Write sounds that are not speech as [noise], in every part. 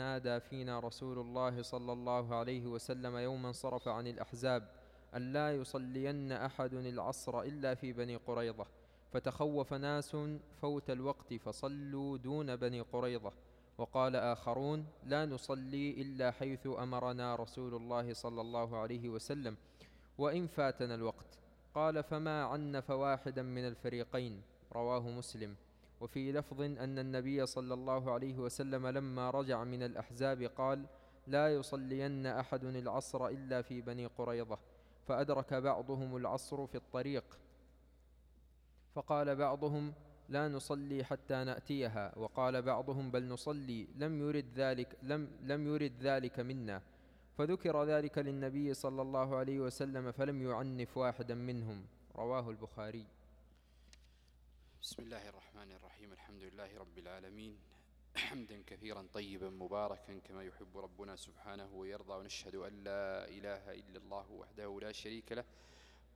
نادى فينا رسول الله صلى الله عليه وسلم يوما صرف عن الأحزاب أن لا يصلين أحد العصر إلا في بني قريظة. فتخوف ناس فوت الوقت فصلوا دون بني قريظة. وقال آخرون لا نصلي إلا حيث أمرنا رسول الله صلى الله عليه وسلم وإن فاتنا الوقت. قال فما عنف واحدا من الفريقين. رواه مسلم. وفي لفظ أن النبي صلى الله عليه وسلم لما رجع من الأحزاب قال لا يصلين أحد العصر إلا في بني قريظة فأدرك بعضهم العصر في الطريق. فقال بعضهم لا نصلي حتى نأتيها وقال بعضهم بل نصلي لم يرد ذلك لم لم يرد ذلك منا. فذكر ذلك للنبي صلى الله عليه وسلم فلم يعنف واحدا منهم. رواه البخاري. بسم الله الرحمن الرحيم. الحمد لله رب العالمين. حمدا كثيرا طيبا مباركا كما يحب ربنا سبحانه ويرضى. ونشهد أن لا إله إلا الله وحده لا شريك له.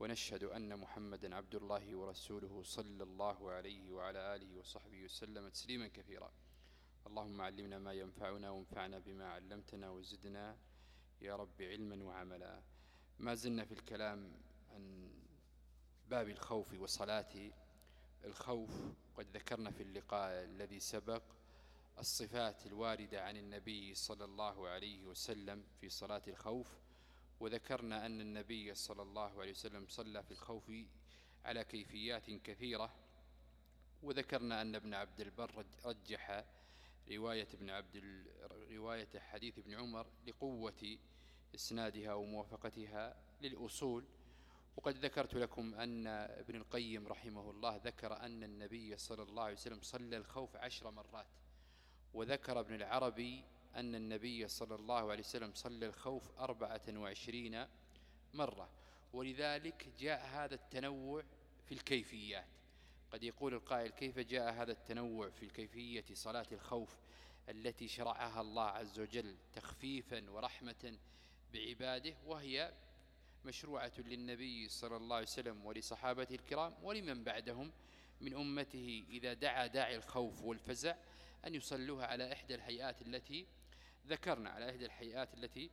ونشهد أن محمدا عبد الله ورسوله صلى الله عليه وعلى آله وصحبه وسلم تسليما كثيرا. اللهم علمنا ما ينفعنا وانفعنا بما علمتنا وزدنا يا رب علما وعملا. ما زلنا في الكلام عن باب الخوف وصلاة الخوف قد ذكرنا في اللقاء الذي سبق الصفات الواردة عن النبي صلى الله عليه وسلم في صلاة الخوف وذكرنا أن النبي صلى الله عليه وسلم صلى في الخوف على كيفيات كثيرة وذكرنا أن ابن عبد البر رجح رواية ابن عبد رواية حديث ابن عمر لقوة إسنادها وموافقتها للأصول. وقد ذكرت لكم أن ابن القيم رحمه الله ذكر أن النبي صلى الله عليه وسلم صلى الخوف عشر مرات. وذكر ابن العربي أن النبي صلى الله عليه وسلم صلى الخوف أربعة وعشرين مرة. ولذلك جاء هذا التنوع في الكيفيات. قد يقول القائل كيف جاء هذا التنوع في الكيفية صلاة الخوف التي شرعها الله عز وجل تخفيفا ورحمة بعباده؟ وهي مشروعة للنبي صلى الله عليه وسلم ولصحابته الكرام ولمن بعدهم من أمته إذا دعا داعي الخوف والفزع أن يصلوها على إحدى الهيئات التي ذكرنا على إحدى الهيئات التي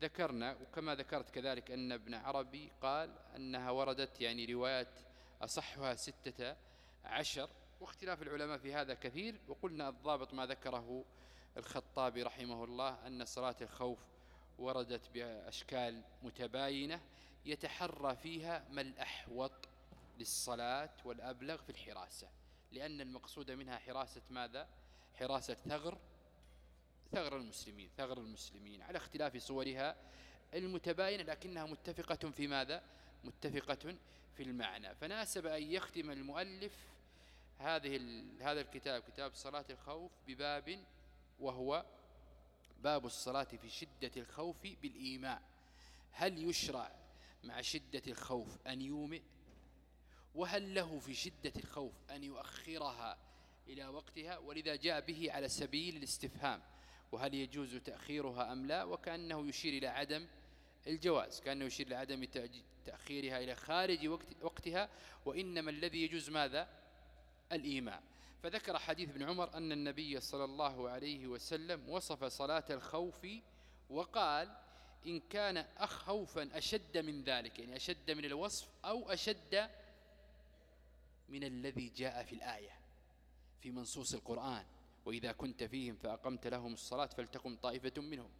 ذكرنا. وكما ذكرت كذلك أن ابن عربي قال أنها وردت يعني روايات أصحها ستة عشر واختلاف العلماء في هذا كثير. وقلنا الضابط ما ذكره الخطابي رحمه الله أن صلاة الخوف وردت بأشكال متباينة يتحرى فيها ما الأحوط للصلاة والأبلغ في الحراسة. لأن المقصود منها حراسة ماذا؟ حراسة ثغر ثغر المسلمين ثغر المسلمين على اختلاف صورها المتباينة لكنها متفقة في ماذا؟ متفقة في المعنى. فناسب أن يختم المؤلف هذه هذا الكتاب كتاب صلاة الخوف بباب وهو باب الصلاة في شدة الخوف بالإيماء. هل يشرع مع شدة الخوف أن يومئ؟ وهل له في شدة الخوف أن يؤخرها إلى وقتها؟ ولذا جاء به على سبيل الاستفهام. وهل يجوز تأخيرها أم لا؟ وكأنه يشير إلى عدم الجواز كأنه يشير إلى عدم تأخيرها إلى خارج وقت وقتها. وإنما الذي يجوز ماذا؟ الإيماء. فذكر حديث ابن عمر أن النبي صلى الله عليه وسلم وصف صلاة الخوف وقال إن كان أخوفا أشد من ذلك يعني أشد من الوصف أو أشد من الذي جاء في الآية في منصوص القرآن. وإذا كنت فيهم فأقمت لهم الصلاة فلتقم طائفة منهم.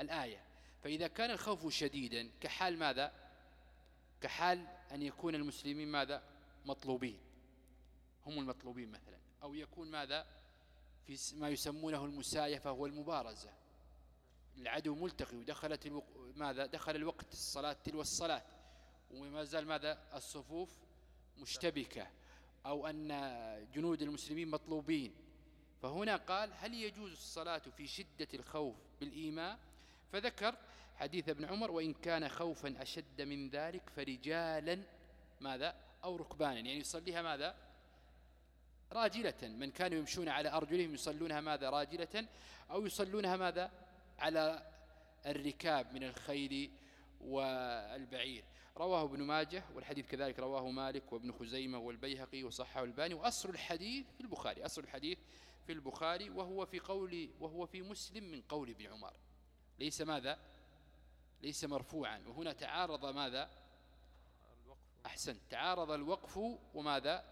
الآية فإذا كان الخوف شديدا كحال ماذا؟ كحال أن يكون المسلمين ماذا؟ مطلوبين. هم المطلوبين مثلا. أو يكون ماذا؟ في ما يسمونه المسايفة والمبارزة العدو ملتقي ودخلت الوق... ماذا؟ دخل الوقت الصلاة تلو الصلاة. وما زال ماذا؟ الصفوف مشتبكة. أو أن جنود المسلمين مطلوبين. فهنا قال هل يجوز الصلاة في شدة الخوف بالإيماء؟ فذكر حديث ابن عمر وإن كان خوفا أشد من ذلك فرجالا ماذا؟ أو ركبانا. يعني يصليها ماذا؟ راجلة من كانوا يمشون على أرجلهم يصلونها ماذا؟ راجلة أو يصلونها ماذا؟ على الركاب من الخيل والبعير. رواه ابن ماجه والحديث كذلك رواه مالك وابن خزيمة والبيهقي وصحه الباني وأصل الحديث في البخاري أصل الحديث في البخاري وهو في قول وهو في مسلم من قول ابن عمر. ليس ماذا؟ ليس مرفوعا. وهنا تعارض ماذا؟ أحسن تعارض الوقف وماذا؟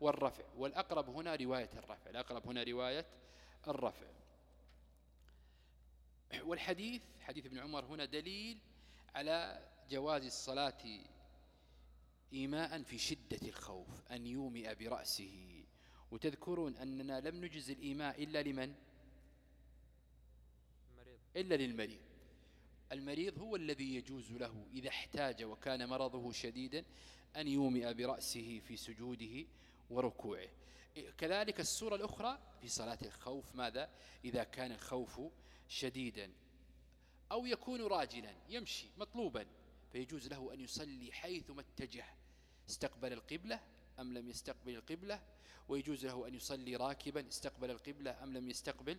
والرفع. والأقرب هنا رواية الرفع. الأقرب هنا رواية الرفع. والحديث حديث ابن عمر هنا دليل على جواز الصلاة إيماء في شدة الخوف أن يومئ برأسه. وتذكرون أننا لم نجز الإيماء إلا لمن؟ إلا للمريض. المريض هو الذي يجوز له إذا احتاج وكان مرضه شديدا أن يومئ برأسه في سجوده وركوعه. كذلك السورة الأخرى في صلاة الخوف ماذا؟ إذا كان الخوف شديدا أو يكون راجلا يمشي مطلوبا فيجوز له أن يصلي حيثما اتجه. استقبل القبلة أم لم يستقبل القبلة؟ ويجوز له أن يصلي راكبا استقبل القبلة أم لم يستقبل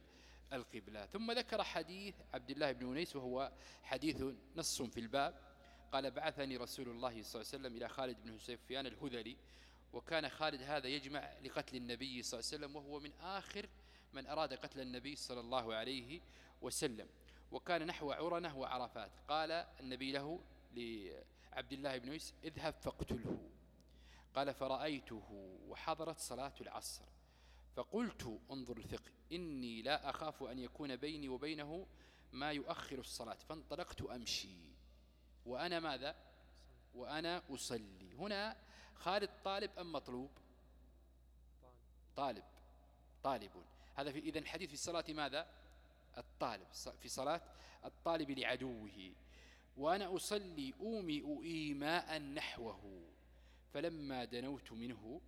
القبلة. ثم ذكر حديث عبد الله بن أنيس وهو حديث نص في الباب. قال بعثني رسول الله صلى الله عليه وسلم إلى خالد بن سفيان الهذلي وكان خالد هذا يجمع لقتل النبي صلى الله عليه وسلم وهو من آخر من أراد قتل النبي صلى الله عليه وسلم. وكان نحو عرنة وعرفات. قال النبي له لعبد الله بن أنيس اذهب فاقتله. قال فرأيته وحضرت صلاة العصر. فقلت انظر الفقه إني لا أخاف أن يكون بيني وبينه ما يؤخر الصلاة. فانطلقت أمشي. وأنا ماذا؟ وأنا أصلي. هنا خالد طالب أم مطلوب؟ طالب. طالب. هذا في إذن الحديث في الصلاة ماذا؟ الطالب. في صلاة الطالب لعدوه. وأنا أصلي أومئ إيماء نحوه. فلما دنوت منه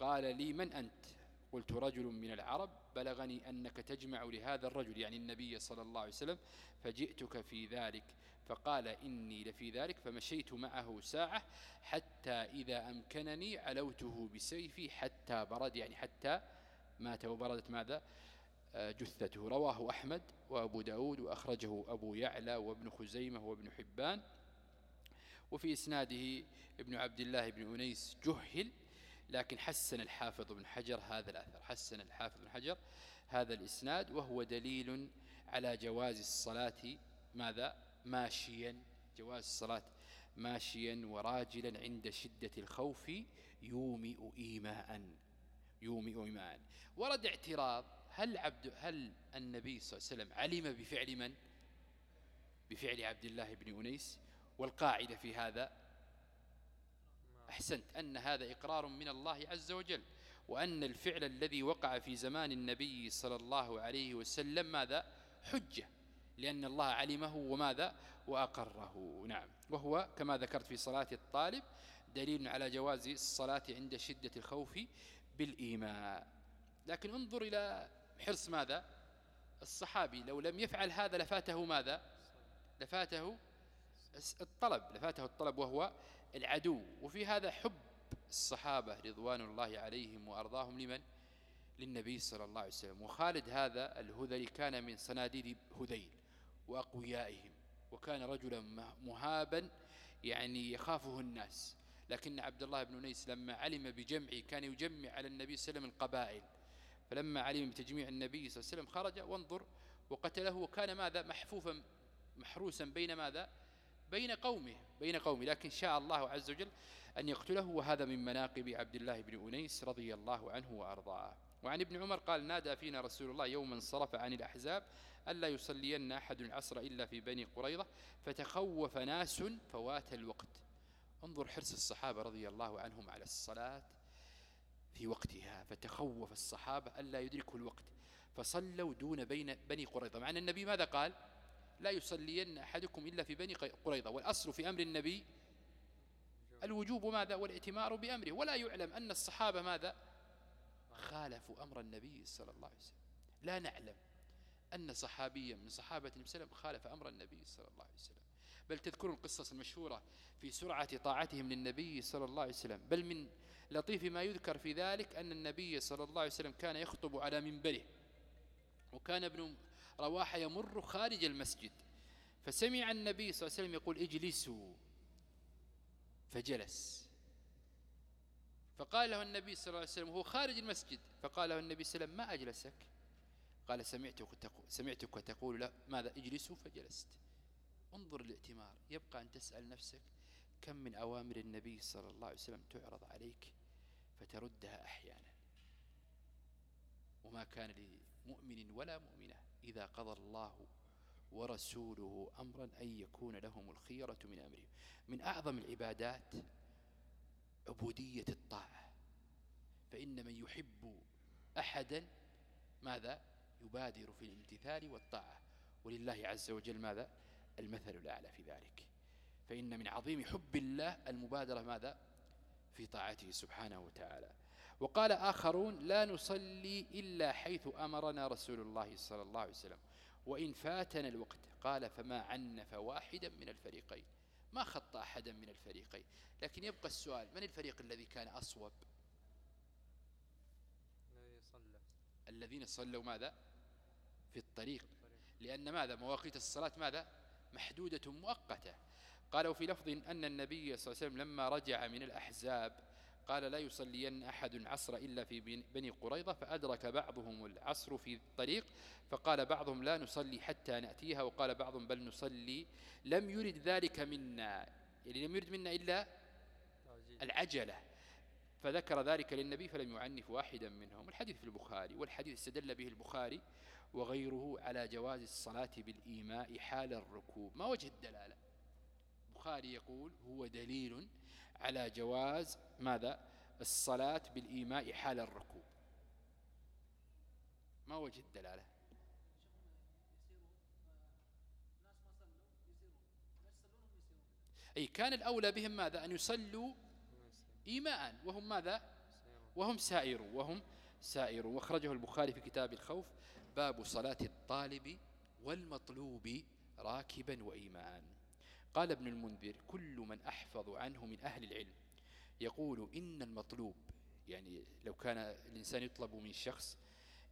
قال لي من أنت؟ قلت رجل من العرب. بلغني أنك تجمع لهذا الرجل يعني النبي صلى الله عليه وسلم فجئتك في ذلك. فقال إني لفي ذلك فمشيت معه ساعة حتى إذا أمكنني علوته بسيفي حتى برد يعني حتى مات وبردت ماذا؟ آه، جثته. رواه أحمد وأبو داود وأخرجه أبو يعلى وابن خزيمة وابن حبان. وفي إسناده ابن عبد الله بن أنيس جهل لكن حسن الحافظ بن حجر هذا الأثر. حسن الحافظ بن حجر هذا الإسناد وهو دليل على جواز الصلاة ماذا؟ ماشيا جواز الصلاة ماشيا وراجلا عند شدة الخوف يومئ إيماء يومئ إيماء. ورد اعتراض هل عبد هل النبي صلى الله عليه وسلم علم بفعل من؟ بفعل عبد الله بن أنيس. والقاعدة في هذا أحسنت أن هذا إقرار من الله عز وجل. وأن الفعل الذي وقع في زمان النبي صلى الله عليه وسلم ماذا؟ حجة. لأن الله علمه وماذا؟ وأقره. نعم. وهو كما ذكرت في صلاة الطالب دليل على جواز الصلاة عند شدة الخوف بالإيماء. لكن انظر إلى حرص ماذا؟ الصحابي. لو لم يفعل هذا لفاته ماذا؟ لفاته الطلب. لفاته الطلب وهو العدو. وفي هذا حب الصحابة رضوان الله عليهم وأرضاهم لمن؟ للنبي صلى الله عليه وسلم. وخالد هذا الهذلي كان من صناديد هذيل. وأقويائهم. وكان رجلا مهابا يعني يخافه الناس. لكن عبد الله بن نيس لما علم بجمعه كان يجمع على النبي صلى الله عليه وسلم القبائل. فلما علم بتجميع النبي صلى الله عليه وسلم خرج وانظر وقتله وكان ماذا؟ محفوفا محروسا بين ماذا؟ بين قومه بين قومه. لكن شاء الله عز وجل أن يقتله. وهذا من مناقب عبد الله بن أنيس رضي الله عنه وأرضاه. وعن ابن عمر قال نادى فينا رسول الله يوما انصرف عن الأحزاب ألا يصلين أحد العصر إلا في بني قريظة فتخوف ناس فوات الوقت. انظر حرص الصحابة رضي الله عنهم على الصلاة في وقتها فتخوف الصحابة ألا يدركوا الوقت فصلوا دون بين بني قريظة. مع أن النبي ماذا قال؟ لا يصلين أحدكم إلا في بني قريظة والأصل في أمر النبي الوجوب ماذا؟ والائتمار بأمره. ولا يعلم أن الصحابة ماذا؟ خالفوا أمر النبي صلى الله عليه وسلم. لا نعلم أن صحابيا من صحابة النبي صلى الله عليه وسلم خالف أمر النبي صلى الله عليه وسلم. بل تذكرون القصص المشهورة في سرعة طاعتهم للنبي صلى الله عليه وسلم. بل من لطيف ما يذكر في ذلك أن النبي صلى الله عليه وسلم كان يخطب على منبره وكان ابن رواحة يمر خارج المسجد. فسمع النبي صلى الله عليه وسلم يقول اجلسوا. فجلس. فقال له النبي صلى الله عليه وسلم وهو خارج المسجد. فقال له النبي صلى الله عليه وسلم ما أجلسك؟ قال سمعتك تقول, سمعتك تقول لا ماذا؟ اجلسوا فجلست. انظر الائتمار يبقى أن تسأل نفسك كم من أوامر النبي صلى الله عليه وسلم تعرض عليك فتردها أحيانا؟ وما كان لمؤمن ولا مؤمنة إذا قضى الله ورسوله أمرا أن يكون لهم الخيرة من أمرهم. من أعظم العبادات عبودية الطاعة. فإن من يحب أحدا ماذا؟ يبادر في الامتثال والطاعة. ولله عز وجل ماذا؟ المثل الأعلى في ذلك. فإن من عظيم حب الله المبادرة ماذا؟ في طاعته سبحانه وتعالى. وقال آخرون لا نصلي إلا حيث أمرنا رسول الله صلى الله عليه وسلم. وإن فاتنا الوقت قال فما عنف واحدا من الفريقين. ما خط أحدا من الفريقين. لكن يبقى السؤال من الفريق الذي كان أصوب؟ الذين صلوا ماذا؟ في الطريق. لأن ماذا؟ مواقيت الصلاة ماذا؟ محدودة مؤقتة. قالوا في لفظ أن النبي صلى الله عليه وسلم لما رجع من الأحزاب قال لا يصلين أحد عصر إلا في بني قريضة فأدرك بعضهم العصر في الطريق فقال بعضهم لا نصلي حتى نأتيها وقال بعضهم بل نصلي. لم يرد ذلك منا يعني لم يرد منا إلا العجلة. فذكر ذلك للنبي فلم يعنف واحدا منهم. الحديث في البخاري والحديث استدل به البخاري وغيره على جواز الصلاة بالإيماء حال الركوب. ما وجه الدلالة؟ البخاري يقول هو دليل على جواز ماذا؟ الصلاة بالإيماء حال الركوب. ما وجه الدلالة أي كان الأولى بهم ماذا؟ أن يصلوا إيماء. وهم ماذا؟ وهم سائرون. وهم سائرون. وأخرجه البخاري في كتاب الخوف. باب صلاة الطالب والمطلوب راكبا وإيماء قال ابن المنذر كل من أحفظ عنه من أهل العلم. يقول إن المطلوب. يعني لو كان الإنسان يطلب من شخص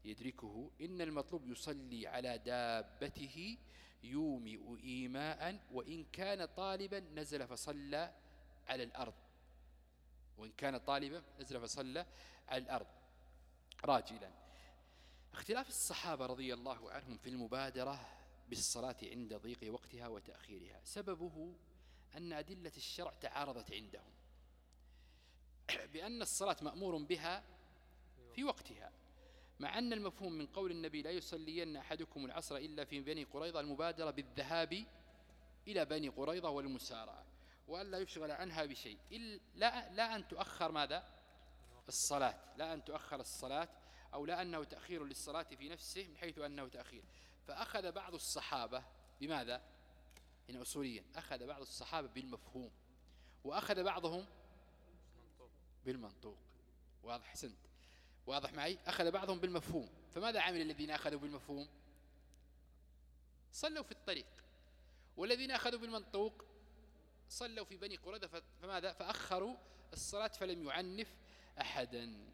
يدركه إن المطلوب يصلي على دابته يومئ إيماء وإن كان طالبا نزل فصلى على الأرض. وإن كان طالبا نزل فصلى على الأرض. راجلا. اختلاف الصحابة رضي الله عنهم في المبادرة بالصلاة عند ضيق وقتها وتأخيرها. سببه أن أدلة الشرع تعارضت عندهم. [clears throat] بأن الصلاة مأمور بها في وقتها مع أن المفهوم من قول النبي لا يصلين أحدكم العصر إلا في بني قريضة المبادرة بالذهاب إلى بني قريضة والمسارعة وأن لا يشغل عنها بشيء. لا, لا أن تؤخر ماذا؟ الصلاة. لا أن تؤخر الصلاة أو لا أنه تأخير للصلاة في نفسه من حيث أنه تأخير. فأخذ بعض الصحابة بماذا؟ إن أصوليا. أخذ بعض الصحابة بالمفهوم. وأخذ بعضهم بالمنطوق. واضح حسنت. واضح معي؟ أخذ بعضهم بالمفهوم. فماذا عمل الذين أخذوا بالمفهوم؟ صلوا في الطريق. والذين أخذوا بالمنطوق صلوا في بني قردة فماذا؟ فأخروا الصلاة فلم يعنف أحدا.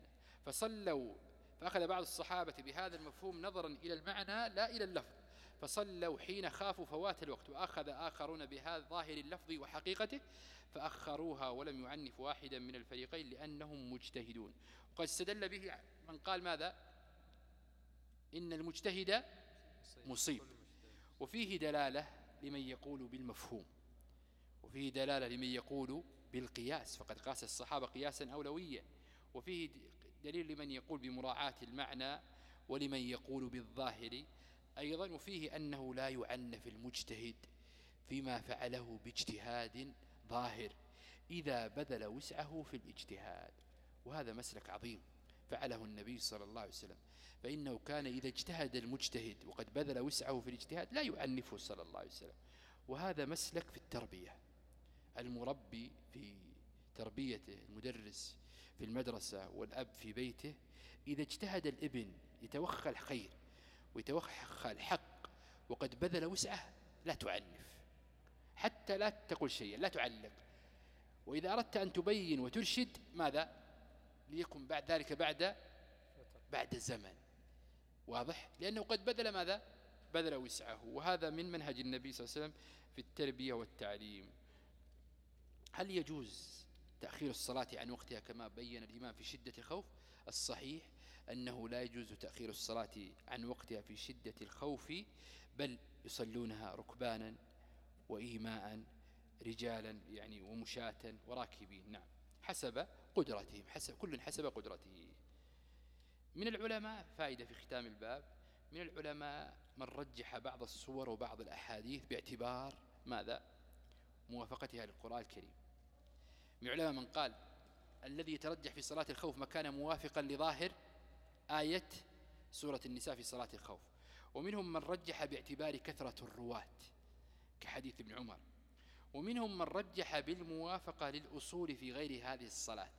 فصلوا فأخذ بعض الصحابة بهذا المفهوم نظرا إلى المعنى لا إلى اللفظ فصلوا حين خافوا فوات الوقت وأخذ آخرون بهذا ظاهر اللفظ وحقيقته فأخروها ولم يعنف واحدا من الفريقين لأنهم مجتهدون. وقد استدل به من قال ماذا؟ إن المجتهد مصيب. وفيه دلالة لمن يقول بالمفهوم وفيه دلالة لمن يقول بالقياس فقد قاس الصحابة قياسا أولويا. وفيه دليل لمن يقول بمراعاة المعنى ولمن يقول بالظاهر. أيضا وفيه أنه لا يعنف المجتهد فيما فعله باجتهاد ظاهر إذا بذل وسعه في الاجتهاد وهذا مسلك عظيم فعله النبي صلى الله عليه وسلم. فإنه كان إذا اجتهد المجتهد وقد بذل وسعه في الاجتهاد لا يعنفه صلى الله عليه وسلم. وهذا مسلك في التربية المربي في تربيته المدرس في المدرسة والأب في بيته إذا اجتهد الابن يتوخى الخير ويتوخى الحق وقد بذل وسعه لا تعنف حتى لا تقول شيئا لا تعلق. وإذا أردت أن تبين وترشد ماذا؟ ليكن بعد ذلك بعد بعد زمن واضح؟ لأنه قد بذل ماذا؟ بذل وسعه. وهذا من منهج النبي صلى الله عليه وسلم في التربية والتعليم. هل يجوز تأخير الصلاة عن وقتها كما بين الإمام في شدة الخوف. الصحيح أنه لا يجوز تأخير الصلاة عن وقتها في شدة الخوف بل يصلونها ركبانا وإيماء رجالا يعني ومشاة وراكبين. نعم. حسب قدرتهم حسب كل حسب قدرته. من العلماء فائدة في ختام الباب من العلماء من رجح بعض الصور وبعض الأحاديث باعتبار ماذا؟ موافقتها للقرآن الكريم. من العلماء من قال الذي يترجح في صلاة الخوف مكان موافقا لظاهر آية سورة النساء في صلاة الخوف. ومنهم من رجح باعتبار كثرة الرواة كحديث ابن عمر. ومنهم من رجح بالموافقة للأصول في غير هذه الصلاة.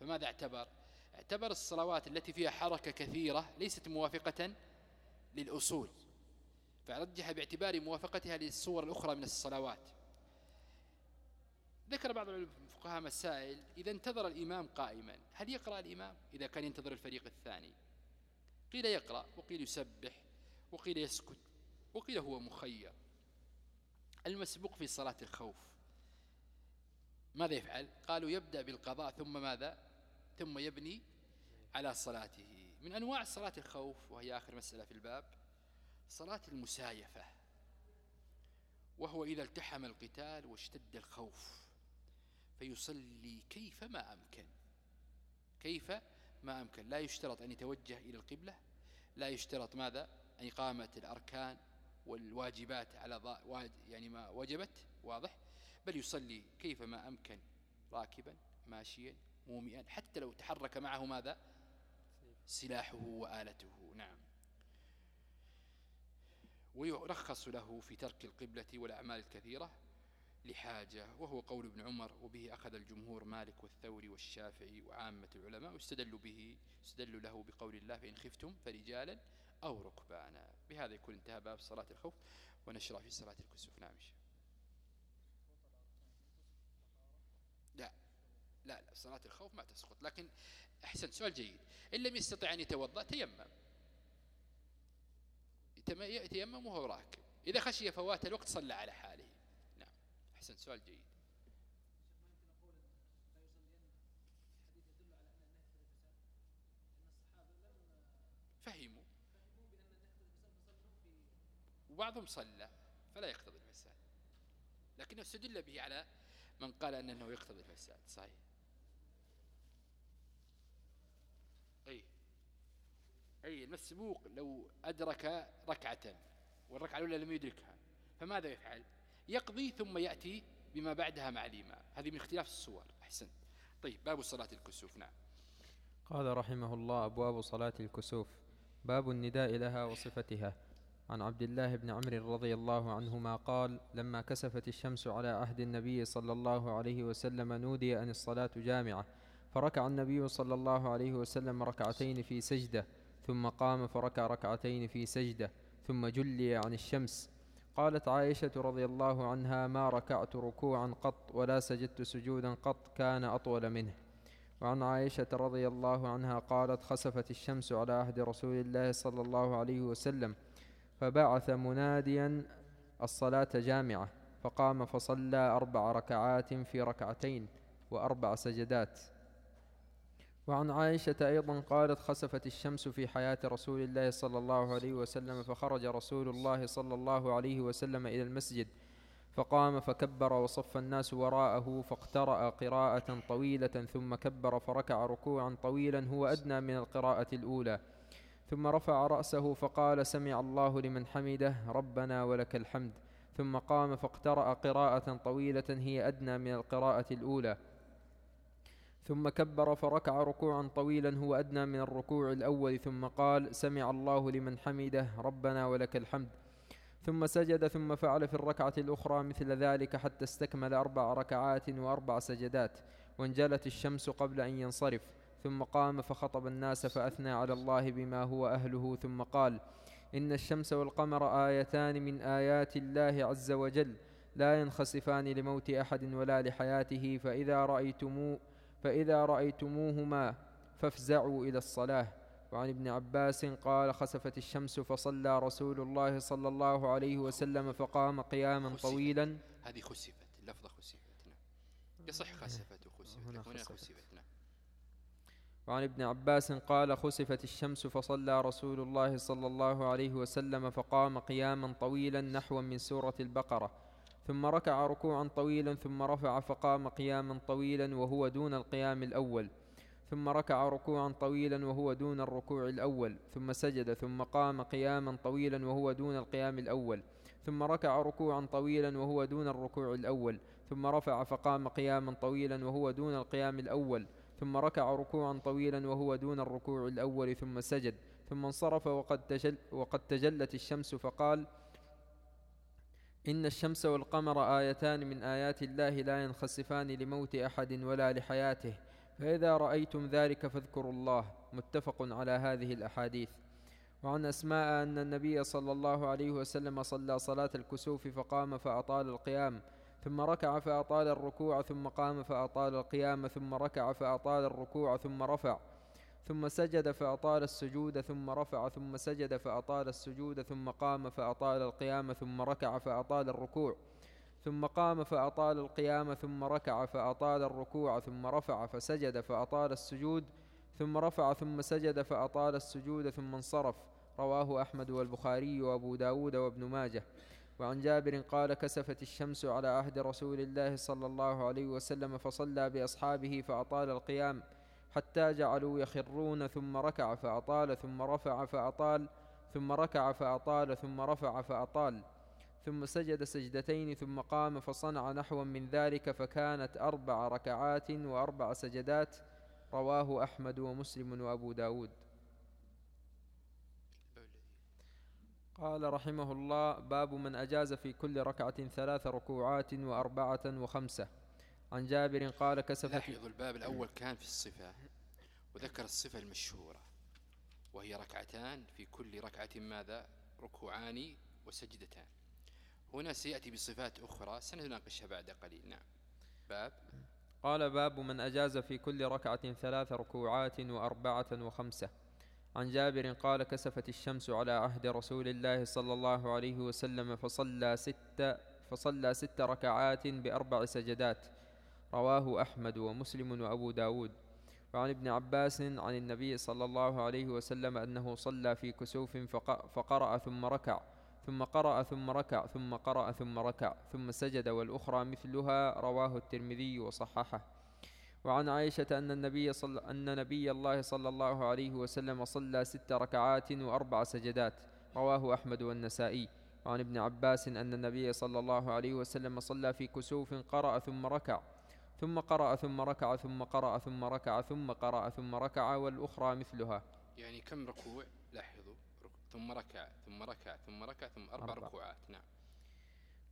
فماذا اعتبر؟ اعتبر الصلوات التي فيها حركة كثيرة ليست موافقة للأصول. فرجح باعتبار موافقتها للصور الأخرى من الصلوات. ذكر بعض الفقهاء مسائل إذا انتظر الإمام قائما. هل يقرأ الإمام؟ إذا كان ينتظر الفريق الثاني. قيل يقرأ وقيل يسبح وقيل يسكت وقيل هو مخير. المسبوق في صلاة الخوف. ماذا يفعل؟ قالوا يبدأ بالقضاء ثم ماذا؟ ثم يبني على صلاته. من أنواع صلاة الخوف وهي آخر مسألة في الباب صلاة المسايفة. وهو إذا التحم القتال واشتد الخوف. فيصلي كيف ما أمكن. كيف ما أمكن. لا يشترط أن يتوجه إلى القبلة. لا يشترط ماذا؟ إقامة الأركان والواجبات على يعني ما وجبت واضح. بل يصلي كيف ما أمكن راكبا ماشيا مومئا حتى لو تحرك معه ماذا؟ سلاحه وآلته. نعم. ويرخص له في ترك القبلة والأعمال الكثيرة. لحاجة وهو قول ابن عمر وبه أخذ الجمهور مالك والثوري والشافعي وعامة العلماء واستدلوا به استدلوا له بقول الله فإن خفتم فرجالا أو ركبانا. بهذا يكون انتهى باب صلاة الخوف ونشرع في صلاة الكسوف. نعم لا لا لا صلاة الخوف ما تسقط. لكن أحسن سؤال جيد. إن لم يستطع أن يتوضأ تيمم. يتيمم وهو راكب. إذا خشي فوات الوقت صلى على حاله. أحسن سؤال جيد. فهموا. وبعضهم صلى فلا يقتضي الفساد. لكنه استدل به على من قال أنه يقتضي الفساد. صحيح. أي. أي المسبوق لو أدرك ركعة والركعة الأولى لم يدركها فماذا يفعل؟ يقضي ثم يأتي بما بعدها مع الإمام هذه من اختلاف الصور. أحسن طيب باب صلاة الكسوف. نعم. قال رحمه الله أبواب صلاة الكسوف. باب النداء لها وصفتها. عن عبد الله بن عمرو رضي الله عنهما قال لما كسفت الشمس على عهد النبي صلى الله عليه وسلم نودي أن الصلاة جامعة. فركع النبي صلى الله عليه وسلم ركعتين في سجدة ثم قام فركع ركعتين في سجدة ثم جلي عن الشمس. قالت عائشة رضي الله عنها ما ركعت ركوعا قط ولا سجدت سجودا قط كان أطول منه. وعن عائشة رضي الله عنها قالت خسفت الشمس على عهد رسول الله صلى الله عليه وسلم فبعث مناديا الصلاة جامعة فقام فصلى أربع ركعات في ركعتين وأربع سجدات. وعن عائشة أيضا قالت خسفت الشمس في حياة رسول الله صلى الله عليه وسلم فخرج رسول الله صلى الله عليه وسلم إلى المسجد فقام فكبر وصف الناس وراءه فاقترأ قراءة طويلة ثم كبر فركع ركوعا طويلا هو أدنى من القراءة الأولى ثم رفع رأسه فقال سمع الله لمن حمده ربنا ولك الحمد. ثم قام فاقترأ قراءة طويلة هي أدنى من القراءة الأولى. ثم كبر فركع ركوعا طويلا هو أدنى من الركوع الأول ثم قال سمع الله لمن حمده ربنا ولك الحمد. ثم سجد ثم فعل في الركعة الأخرى مثل ذلك حتى استكمل أربع ركعات وأربع سجدات وانجلت الشمس قبل أن ينصرف. ثم قام فخطب الناس فأثنى على الله بما هو أهله ثم قال إن الشمس والقمر آيتان من آيات الله عز وجل لا ينخسفان لموت أحد ولا لحياته فإذا رأيتموه فإذا رأيتموهما فافزعوا إلى الصلاة. وعن ابن عباس قال خسفت الشمس فصلى رسول الله صلى الله عليه وسلم فقام قياما طويلا. هذه خسفت اللفظة خسفت. نعم. يصح خسفت وخسفت هنا هنا خسفت. خسفت. نعم. وعن ابن عباس قال خسفت الشمس فصلى رسول الله صلى الله عليه وسلم فقام قياما طويلا نحوا من سورة البقرة. ثم ركع ركوعا طويلا ثم رفع فقام قياما طويلا وهو دون القيام الأول. ثم ركع ركوعا طويلا وهو دون الركوع الأول. ثم سجد ثم قام قياما طويلا وهو دون القيام الأول. ثم ركع ركوعا طويلا وهو دون الركوع الأول. ثم رفع فقام قياما طويلا وهو دون القيام الأول. ثم ركع ركوعا طويلا وهو دون الركوع الأول ثم سجد. ثم انصرف وقد, تجل وقد تجلت الشمس فقال إن الشمس والقمر آيتان من آيات الله لا ينخسفان لموت أحد ولا لحياته فإذا رأيتم ذلك فاذكروا الله. متفق على هذه الأحاديث. وعن أسماء أن النبي صلى الله عليه وسلم صلى صلاة الكسوف فقام فأطال القيام ثم ركع فأطال الركوع ثم قام فأطال القيام ثم ركع فأطال الركوع ثم رفع. ثم سجد فأطال السجود ثم رفع ثم سجد فأطال السجود ثم قام فأطال القيام ثم ركع فأطال الركوع. ثم قام فأطال القيام ثم ركع فأطال الركوع ثم رفع فسجد فأطال السجود ثم رفع ثم سجد فأطال السجود ثم انصرف. رواه أحمد والبخاري وأبو داود وابن ماجه. وعن جابر قال كسفت الشمس على عهد رسول الله صلى الله عليه وسلم فصلى بأصحابه فأطال القيام. حتى جعلوا يخرون ثم ركع فأطال ثم رفع فأطال ثم ركع فأطال ثم رفع فأطال ثم سجد سجدتين ثم قام فصنع نحوا من ذلك فكانت أربع ركعات وأربع سجدات. رواه أحمد ومسلم وأبو داود. قال رحمه الله باب من أجاز في كل ركعة ثلاث ركوعات وأربعة وخمسة. عن جابر قال كسفت لاحظوا الباب الأول كان في الصفة وذكر الصفة المشهورة وهي ركعتان في كل ركعة ماذا؟ ركوعان وسجدتان. هنا سيأتي بصفات أخرى سنناقشها بعد قليل. نعم. باب. قال باب من أجاز في كل ركعة ثلاث ركوعات وأربعة وخمسة. عن جابر قال كسفت الشمس على عهد رسول الله صلى الله عليه وسلم فصلى ست فصلى ست ركعات بأربع سجدات. رواه أحمد ومسلم وأبو داود. وعن ابن عباس عن النبي صلى الله عليه وسلم أنه صلى في كسوف فق- فقرأ ثم ركع ثم قرأ ثم ركع ثم قرأ ثم ركع ثم سجد والأخرى مثلها رواه الترمذي وصححه. وعن عائشة أن النبي صلى أن نبي الله صلى الله عليه وسلم صلى ست ركعات وأربع سجدات رواه أحمد والنسائي. وعن ابن عباس أن النبي صلى الله عليه وسلم صلى في كسوف قرأ ثم ركع ثم قرأ ثم ركع ثم قرأ ثم ركع ثم قرأ ثم ركع والأخرى مثلها. يعني كم ركوع؟ لاحظوا ثم ركع ثم ركع ثم ركع ثم أربع أربع. ركوعات نعم.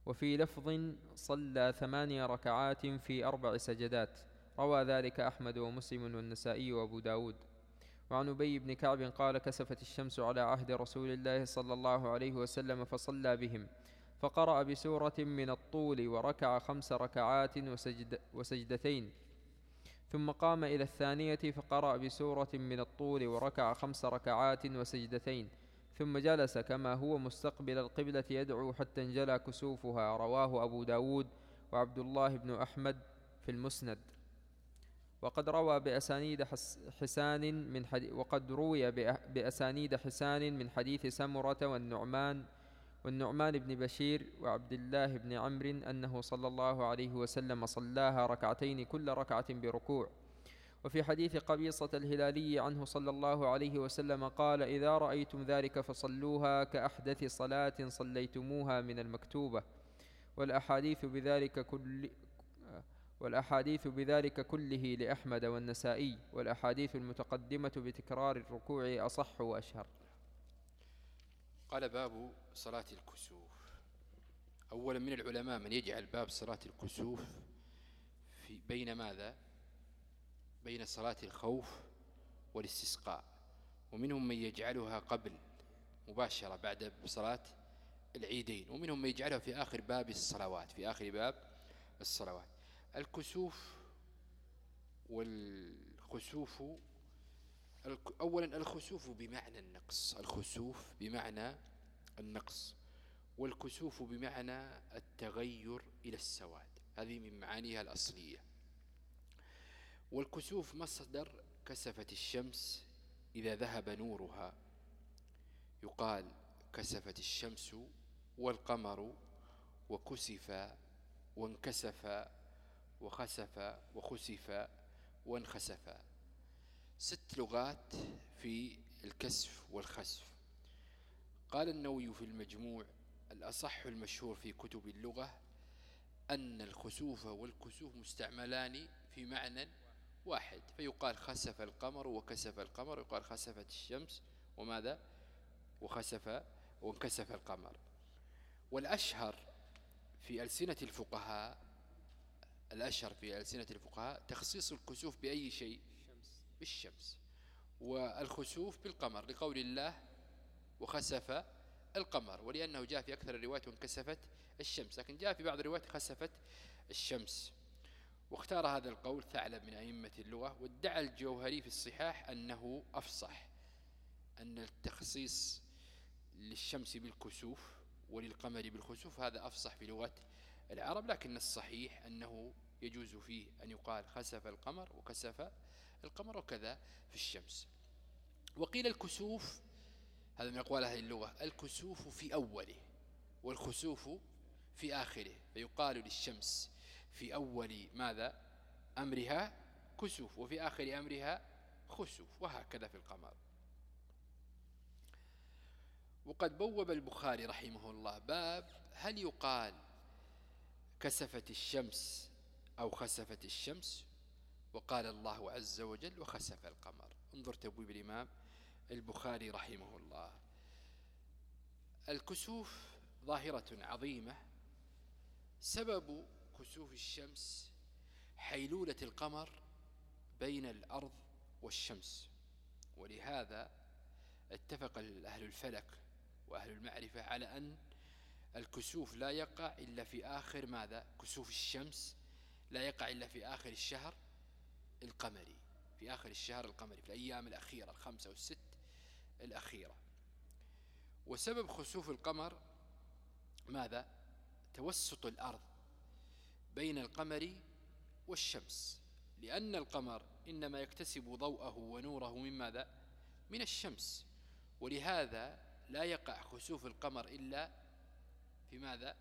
وفي لفظ صلى ثماني ركعات في أربع سجدات. روى ذلك أحمد ومسلم والنسائي وأبو داود. وعن أبي بن كعب قال كسفت الشمس على عهد رسول الله صلى الله عليه وسلم فصلى بهم. فقرأ بسورة من الطول وركع خمس ركعات وسجد وسجدتين. ثم قام إلى الثانية فقرأ بسورة من الطول وركع خمس ركعات وسجدتين. ثم جلس كما هو مستقبل القبلة يدعو حتى انجلى كسوفها. رواه أبو داود وعبد الله بن أحمد في المسند. وقد روى بأسانيد حس حسان من حدي وقد روي بأ- بأسانيد حسان من حديث سمرة والنعمان والنعمان بن بشير وعبد الله بن عمرو أنه صلى الله عليه وسلم صلاها ركعتين كل ركعة بركوع. وفي حديث قبيصة الهلالي عنه صلى الله عليه وسلم قال إذا رأيتم ذلك فصلوها كأحدث صلاة صليتموها من المكتوبة. والأحاديث بذلك كل والأحاديث بذلك كله لأحمد والنسائي والأحاديث المتقدمة بتكرار الركوع أصح وأشهر. قال باب صلاة الكسوف. أولا من العلماء من يجعل باب صلاة الكسوف في بين ماذا؟ بين صلاة الخوف والاستسقاء. ومنهم من يجعلها قبل مباشرة بعد صلاة العيدين. ومنهم من يجعلها في آخر باب الصلوات في آخر باب الصلوات. الكسوف والخسوف أولا الخسوف بمعنى النقص الخسوف بمعنى النقص والكسوف بمعنى التغير إلى السواد. هذه من معانيها الأصلية. والكسوف مصدر كسفت الشمس إذا ذهب نورها. يقال كسفت الشمس والقمر وكسف وانكسف وخسف وخسف وانخسف. ست لغات في الكسف والخسف. قال النووي في المجموع الأصح المشهور في كتب اللغة أن الخسوف والكسوف مستعملان في معنى واحد فيقال خسف القمر وكسف القمر يقال خسفت الشمس وماذا؟ وخسف وانكسف القمر. والأشهر في ألسنة الفقهاء الأشهر في ألسنة الفقهاء تخصيص الكسوف بأي شيء؟ بالشمس. والخسوف بالقمر لقول الله وخسف القمر ولأنه جاء في أكثر الروايات وانكسفت الشمس لكن جاء في بعض الروايات خسفت الشمس. واختار هذا القول ثعلب من أئمة اللغة وادعى الجوهري في الصحاح أنه أفصح أن التخصيص للشمس بالكسوف وللقمر بالخسوف هذا أفصح في لغة العرب لكن الصحيح أنه يجوز فيه أن يقال خسف القمر وكسف القمر وكذا في الشمس. وقيل الكسوف هذا من أقوال أهل اللغة الكسوف في أوله والخسوف في آخره فيقال للشمس في أول ماذا؟ أمرها كسوف وفي آخر أمرها خسوف وهكذا في القمر. وقد بوب البخاري رحمه الله باب هل يقال كسفت الشمس أو خسفت الشمس؟ وقال الله عز وجل وخسف القمر. انظر تبويب الإمام البخاري رحمه الله. الكسوف ظاهرة عظيمة. سبب كسوف الشمس حيلولة القمر بين الأرض والشمس. ولهذا اتفق أهل الفلك وأهل المعرفة على أن الكسوف لا يقع إلا في آخر ماذا؟ كسوف الشمس لا يقع إلا في آخر الشهر. القمري في آخر الشهر القمري في الأيام الأخيرة الخمسة والست الأخيرة. وسبب خسوف القمر ماذا؟ توسط الأرض بين القمر والشمس. لأن القمر إنما يكتسب ضوءه ونوره من ماذا؟ من الشمس. ولهذا لا يقع خسوف القمر إلا في ماذا؟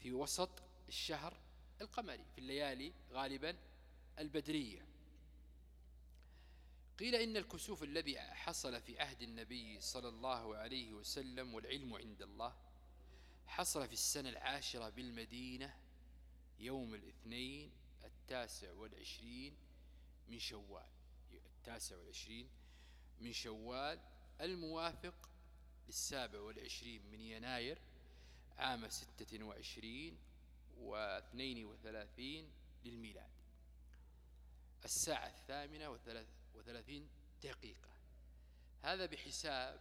في وسط الشهر القمري في الليالي غالبا البدرية. قيل إن الكسوف الذي حصل في عهد النبي صلى الله عليه وسلم والعلم عند الله حصل في السنة العاشرة بالمدينة يوم الاثنين التاسع والعشرين من شوال. التاسع والعشرين من شوال الموافق للسابع والعشرين من يناير عام ستة وعشرين واثنين وثلاثين للميلاد. الساعة الثامنة وثلاثين دقيقة. هذا بحساب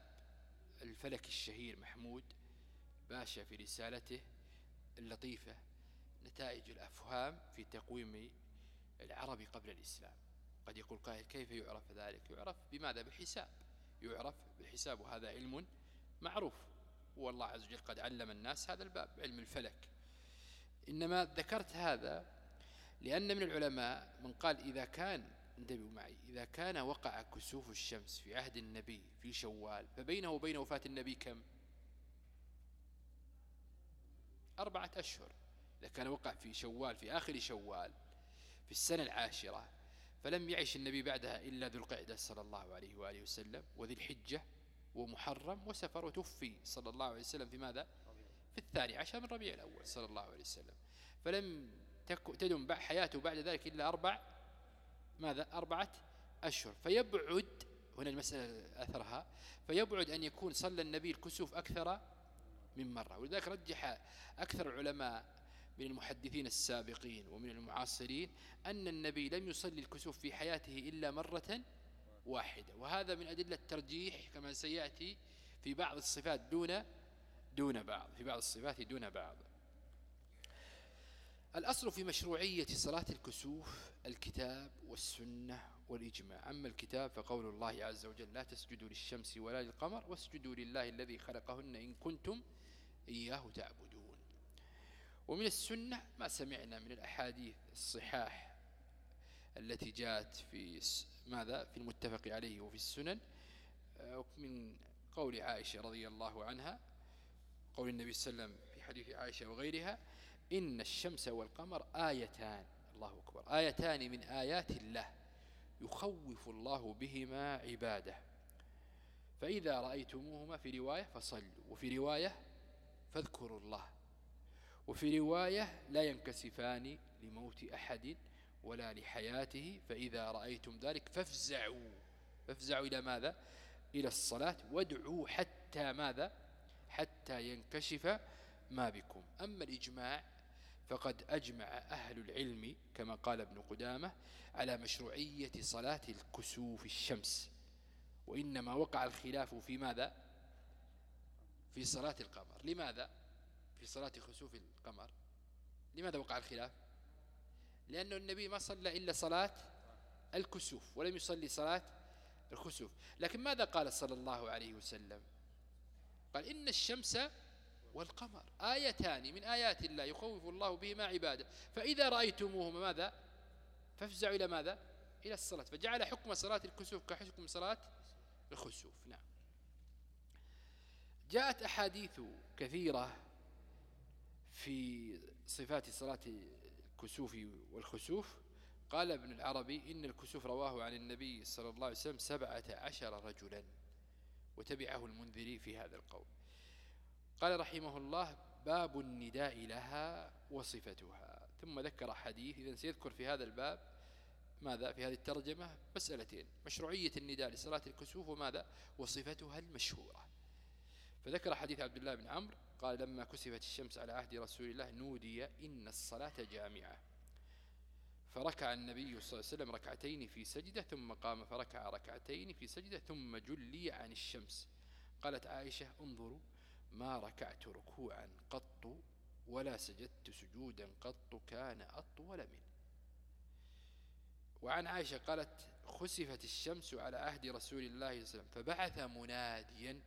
الفلك الشهير محمود باشا في رسالته اللطيفة نتائج الأفهام في تقويم العرب قبل الإسلام. قد يقول قائل كيف يعرف ذلك؟ يعرف بماذا؟ بالحساب يعرف بالحساب وهذا علم معروف. والله عز وجل قد علم الناس هذا الباب علم الفلك. إنما ذكرت هذا لأن من العلماء من قال إذا كان انتبهوا معي إذا كان وقع كسوف الشمس في عهد النبي في شوال فبينه وبين وفاة النبي كم؟ أربعة أشهر. إذا كان وقع في شوال في آخر شوال في السنة العاشرة فلم يعش النبي بعدها إلا ذو القعدة صلى الله عليه وآله وسلم وذي الحجة ومحرم وسفر وتوفي صلى الله عليه وسلم في ماذا؟ في الثاني عشر من ربيع الأول صلى الله عليه وسلم. فلم تدم حياته بعد ذلك إلا أربع ماذا؟ أربعة أشهر. فيبعد هنا المسألة أثرها فيبعد أن يكون صلى النبي الكسوف أكثر من مرة. ولذلك رجح أكثر العلماء من المحدثين السابقين ومن المعاصرين أن النبي لم يصلي الكسوف في حياته إلا مرة واحدة. وهذا من أدلة الترجيح كما سيأتي في بعض الصفات دون دون بعض في بعض الصفات دون بعض. الأصل في مشروعية صلاة الكسوف الكتاب والسنة والإجماع. أما الكتاب فقول الله عز وجل لا تسجدوا للشمس ولا للقمر واسجدوا لله الذي خلقهن إن كنتم إياه تعبدون. ومن السنة ما سمعنا من الأحاديث الصحاح التي جاءت في ماذا؟ في المتفق عليه وفي السنن. آه، من قول عائشة رضي الله عنها قول النبي صلى الله عليه وسلم في حديث عائشة وغيرها إن الشمس والقمر آيتان. الله أكبر. آيتان من آيات الله. يخوف الله بهما عباده. فإذا رأيتموهما في رواية فصلوا وفي رواية فاذكروا الله. وفي رواية لا ينكسفان لموت أحد ولا لحياته. فإذا رأيتم ذلك فافزعوا. فافزعوا إلى ماذا؟ إلى الصلاة. وادعوا حتى ماذا؟ حتى ينكشف ما بكم. أما الإجماع فقد أجمع أهل العلم كما قال ابن قدامة على مشروعية صلاة الكسوف الشمس. وإنما وقع الخلاف في ماذا؟ في صلاة القمر. لماذا؟ في صلاة خسوف القمر. لماذا وقع الخلاف؟ لأن النبي ما صلى إلا صلاة الكسوف ولم يصلي صلاة الخسوف لكن ماذا قال صلى الله عليه وسلم؟ قال إن الشمس والقمر. آيتان من آيات الله يخوف الله بهما عباده. فإذا رأيتموهما ماذا؟ فافزعوا إلى ماذا؟ إلى الصلاة. فجعل حكم صلاة الكسوف كحكم صلاة الخسوف. نعم. جاءت أحاديث كثيرة في صفات صلاة الكسوف والخسوف. قال ابن العربي إن الكسوف رواه عن النبي صلى الله عليه وسلم سبعة عشر رجلا وتبعه المنذري في هذا القول. قال رحمه الله باب النداء لها وصفتها. ثم ذكر حديث إذا سيذكر في هذا الباب ماذا؟ في هذه الترجمة مسألتين مشروعية النداء لصلاة الكسوف وماذا؟ وصفتها المشهورة. فذكر حديث عبد الله بن عمرو قال لما كسفت الشمس على عهد رسول الله نودي إن الصلاة جامعة. فركع النبي صلى الله عليه وسلم ركعتين في سجدة ثم قام فركع ركعتين في سجدة ثم جلي عن الشمس. قالت عائشة انظروا ما ركعت ركوعا قط ولا سجدت سجودا قط كان أطول منه وعن عائشة قالت خسفت الشمس على عهد رسول الله صلى الله عليه وسلم فبعث مناديا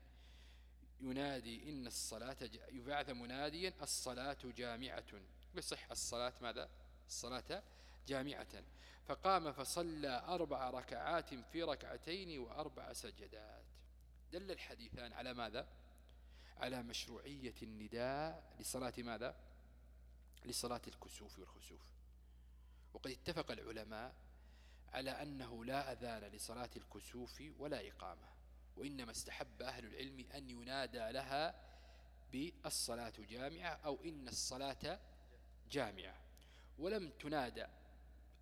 ينادي إن الصلاة يبعث مناديا الصلاة جامعة. يصح الصلاة ماذا؟ الصلاة جامعة. فقام فصلى أربع ركعات في ركعتين وأربع سجدات. دل الحديثان على ماذا؟ على مشروعية النداء لصلاة ماذا؟ لصلاة الكسوف والخسوف. وقد اتفق العلماء على أنه لا أذان لصلاة الكسوف ولا إقامة وإنما استحب أهل العلم أن ينادى لها بالصلاة جامعة أو إن الصلاة جامعة. ولم تنادى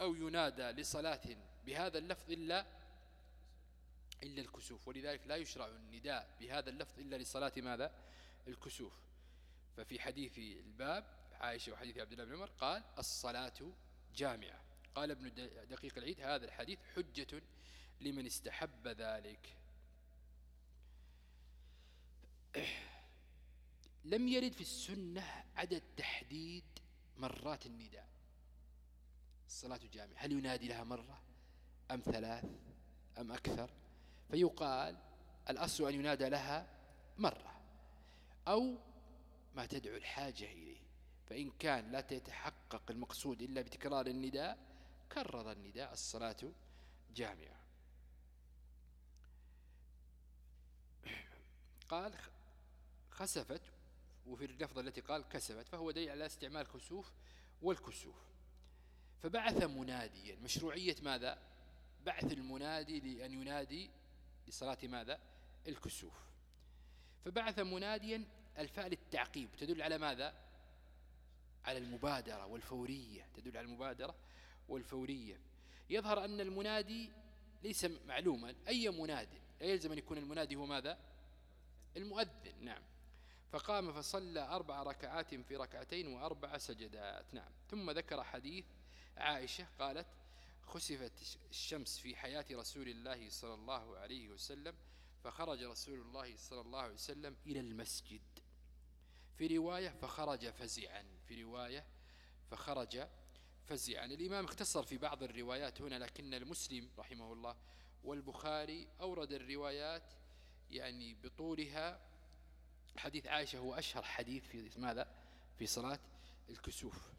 أو ينادى لصلاة بهذا اللفظ إلا إلا الكسوف. ولذلك لا يشرع النداء بهذا اللفظ إلا لصلاة ماذا؟ الكسوف. ففي حديث الباب عائشة وحديث عبد الله بن عمر قال الصلاة جامعة. قال ابن دقيق العيد هذا الحديث حجة لمن استحب ذلك. [clears throat] لم يرد في السنة عدد تحديد مرات النداء. الصلاة جامعة. هل ينادي لها مرة أم ثلاث أم أكثر؟ فيقال الأصل أن ينادى لها مرة أو ما تدعو الحاجة إليه. فإن كان لا تتحقق المقصود إلا بتكرار النداء كرر النداء الصلاة جامعة. قال خسفت وفي اللفظة التي قال كسفت فهو دليل على استعمال الخسوف والكسوف. فبعث مناديا. مشروعية ماذا؟ بعث المنادي لأن ينادي لصلاة ماذا؟ الكسوف. فبعث مناديا الفاء للتعقيب تدل على ماذا؟ على المبادرة والفورية تدل على المبادرة والفورية. يظهر أن المنادي ليس معلوما أي منادي؟ لا يلزم أن يكون المنادي هو ماذا؟ المؤذن نعم. فقام فصلى أربع ركعات في ركعتين وأربع سجدات نعم. ثم ذكر حديث عائشة قالت خسفت الشمس في حياة رسول الله صلى الله عليه وسلم فخرج رسول الله صلى الله عليه وسلم إلى المسجد. في رواية فخرج فزعا في رواية فخرج فزعا. الإمام اختصر في بعض الروايات هنا لكن المسلم رحمه الله والبخاري أورد الروايات يعني بطولها. حديث عائشة هو أشهر حديث في ماذا؟ في صلاة الكسوف.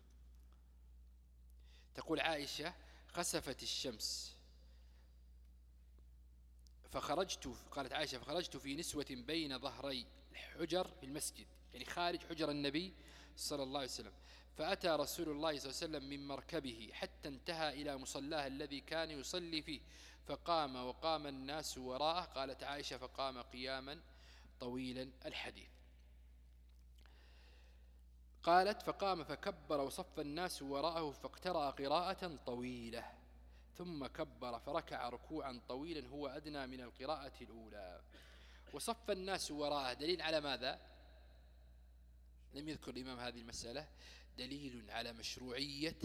تقول عائشة خسفت الشمس. فخرجت قالت عائشة فخرجت في نسوة بين ظهري الحجر في المسجد يعني خارج حجر النبي صلى الله عليه وسلم. فأتى رسول الله صلى الله عليه وسلم من مركبه حتى انتهى إلى مصلاه الذي كان يصلي فيه. فقام وقام الناس وراءه قالت عائشة فقام قياما طويلا الحديث. قالت فقام فكبر وصف الناس وراءه فاقترأ قراءة طويلة ثم كبر فركع ركوعا طويلا هو أدنى من القراءة الأولى. وصف الناس وراءه دليل على ماذا؟ لم يذكر الإمام هذه المسألة. دليل على مشروعية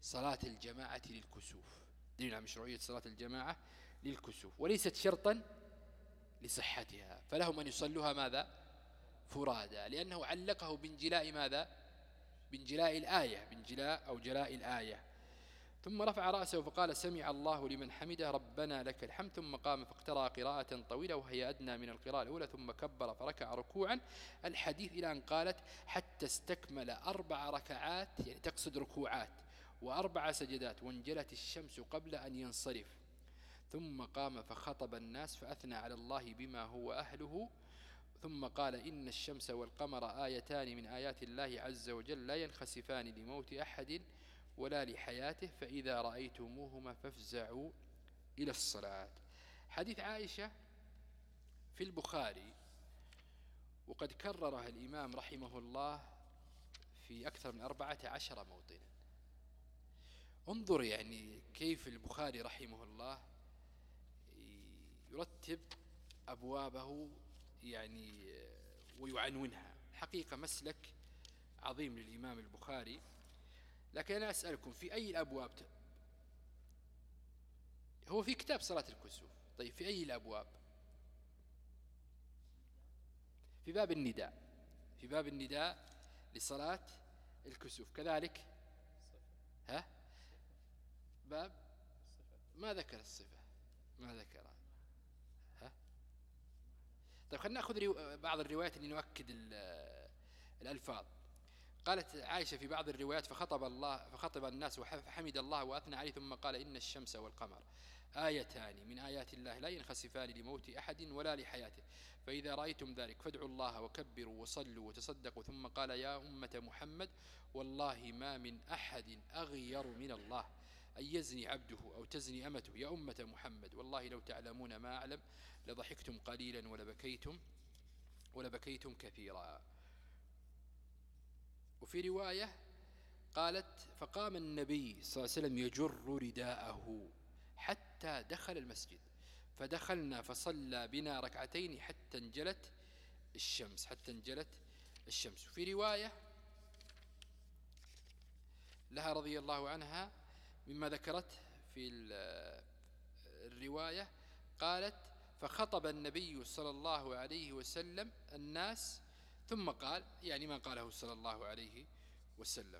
صلاة الجماعة للكسوف. دليل على مشروعية صلاة الجماعة للكسوف. وليست شرطا لصحتها. فلهم أن يصلوها ماذا؟ فرادا لأنه علقه بانجلاء ماذا؟ بانجلاء الآية بانجلاء أو جلاء الآية. ثم رفع رأسه فقال سمع الله لمن حمده ربنا لك الحمد. ثم قام فاقترى قراءة طويلة وهي أدنى من القراءة الأولى. ثم كبر فركع ركوعا. الحديث إلى أن قالت حتى استكمل أربع ركعات يعني تقصد ركوعات وأربع سجدات وانجلت الشمس قبل أن ينصرف. ثم قام فخطب الناس فأثنى على الله بما هو أهله. ثم قال إن الشمس والقمر آيتان من آيات الله عز وجل لا ينخسفان لموت أحد ولا لحياته فإذا رأيتموهما فافزعوا إلى الصلاة. حديث عائشة في البخاري وقد كررها الإمام رحمه الله في أكثر من أربعة عشر موطنا. انظر يعني كيف البخاري رحمه الله يرتب أبوابه يعني ويعنونها حقيقة مسلك عظيم للإمام البخاري. لكن أنا أسألكم في أي الأبواب؟ هو في كتاب صلاة الكسوف. طيب في أي الأبواب؟ في باب النداء. في باب النداء لصلاة الكسوف. كذلك؟ ها؟ باب؟ ما ذكر الصفة. ما ذكر. ها طيب خلينا نأخذ بعض الروايات اللي نؤكد الألفاظ. قالت عائشة في بعض الروايات فخطب الله فخطب الناس وحمد الله وأثنى عليه ثم قال إن الشمس والقمر آيتان من آيات الله لا ينخسفان لموت أحد ولا لحياته. فإذا رأيتم ذلك فادعوا الله وكبروا وصلوا وتصدقوا. ثم قال يا أمة محمد والله ما من أحد أغير من الله. أن يزني عبده أو تزني أمته يا أمة محمد والله لو تعلمون ما أعلم لضحكتم قليلا ولبكيتم ولبكيتم كثيرا. وفي رواية قالت فقام النبي صلى الله عليه وسلم يجر رداءه حتى دخل المسجد. فدخلنا فصلى بنا ركعتين حتى انجلت الشمس حتى انجلت الشمس. في رواية لها رضي الله عنها مما ذكرت في الرواية قالت فخطب النبي صلى الله عليه وسلم الناس ثم قال يعني ما قاله صلى الله عليه وسلم.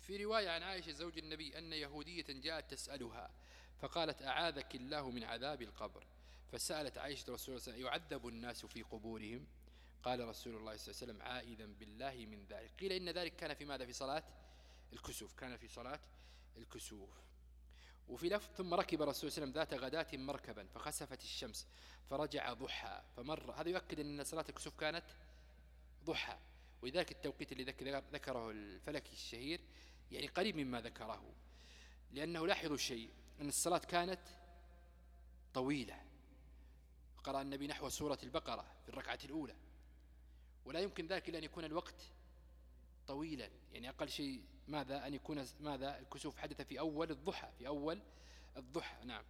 في رواية عن عائشة زوج النبي أن يهودية جاءت تسألها فقالت أعاذك الله من عذاب القبر؟ فسألت عائشة رسول الله يعذب الناس في قبورهم؟ قال رسول الله صلى الله عليه وسلم عائذا بالله من ذلك. قيل إن ذلك كان في ماذا؟ في صلاة الكسوف. كان في صلاة الكسوف. وفي لفظ ثم ركب الرسول صلى الله عليه وسلم ذات غداة مركبا فخسفت الشمس فرجع ضحى فمر. هذا يؤكد أن صلاة الكسوف كانت ضحى. ولذلك التوقيت اللي ذكره الفلكي الشهير يعني قريب مما ذكره. لأنه لاحظوا شيء أن الصلاة كانت طويلة. قرأ النبي نحو سورة البقرة في الركعة الأولى. ولا يمكن ذلك إلا أن يكون الوقت طويلا. يعني أقل شيء ماذا أن يكون ماذا؟ الكسوف حدث في أول الضحى في أول الضحى نعم.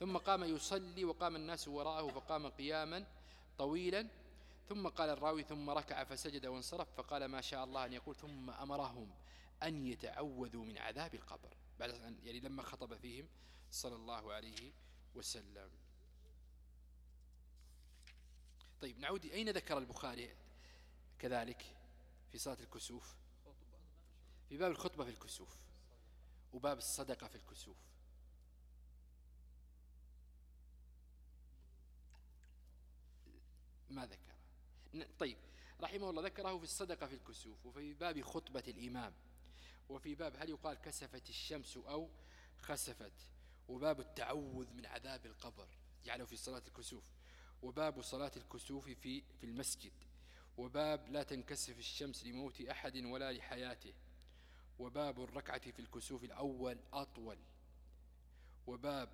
ثم قام يصلي وقام الناس وراءه فقام قياما طويلا. ثم قال الراوي ثم ركع فسجد وانصرف فقال ما شاء الله أن يقول. ثم أمرهم أن يتعوذوا من عذاب القبر. بعد أن يعني لما خطب فيهم صلى الله عليه وسلم. طيب نعود أين ذكر البخاري كذلك في صلاة الكسوف. في باب الخطبة في الكسوف وباب الصدقة في الكسوف. ما ذكر. طيب رحمه الله ذكره في الصدقة في الكسوف وفي باب خطبة الإمام وفي باب هل يقال كسفت الشمس أو خسفت؟ وباب التعوذ من عذاب القبر جعله في صلاة الكسوف. وباب صلاة الكسوف في في المسجد. وباب لا تنكسف الشمس لموت أحد ولا لحياته. وباب الركعة في الكسوف الأول أطول. وباب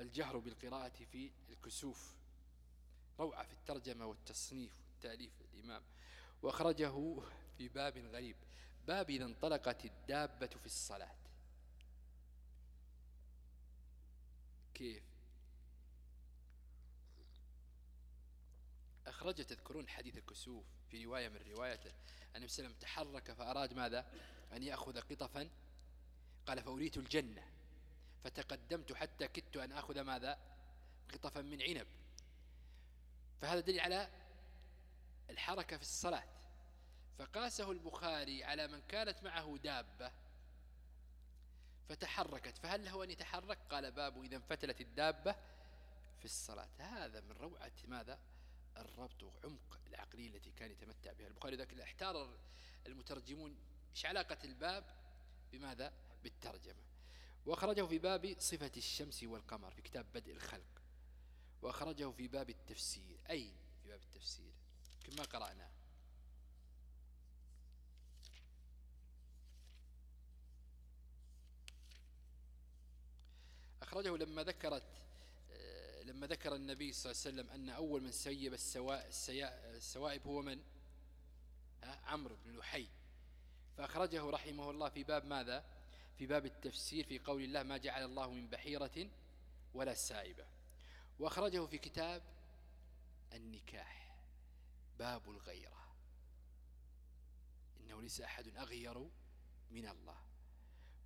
الجهر بالقراءة في الكسوف. روعة في الترجمة والتصنيف والتأليف الإمام وأخرجه في باب غريب. باب إذا انطلقت الدابة في الصلاة. كيف؟ أخرج تذكرون حديث الكسوف في رواية من روايته. عليه وسلم تحرك فأراد ماذا؟ أن يأخذ قطفا. قال فأريت الجنة. فتقدمت حتى كدت أن أخذ ماذا؟ قطفا من عنب. فهذا دليل على الحركة في الصلاة. فقاسه البخاري على من كانت معه دابة فتحركت. فهل له أن يتحرك؟ قال باب إذا انفتلت الدابة في الصلاة. هذا من روعة ماذا؟ الربط وعمق العقلية التي كان يتمتع بها. البخاري ذاك احتار المترجمون إيش علاقة الباب بماذا؟ بالترجمة. وأخرجه في باب صفة الشمس والقمر في كتاب بدء الخلق. وأخرجه في باب التفسير. أي في باب التفسير؟ كما قرأنا. أخرجه لما ذكرت لما ذكر النبي صلى الله عليه وسلم أن أول من سيب السوائب هو من؟ عمرو بن لحي. فأخرجه رحمه الله في باب ماذا؟ في باب التفسير في قول الله ما جعل الله من بحيرة ولا سائبة. وأخرجه في كتاب النكاح باب الغيرة. إنه ليس أحد أغير من الله.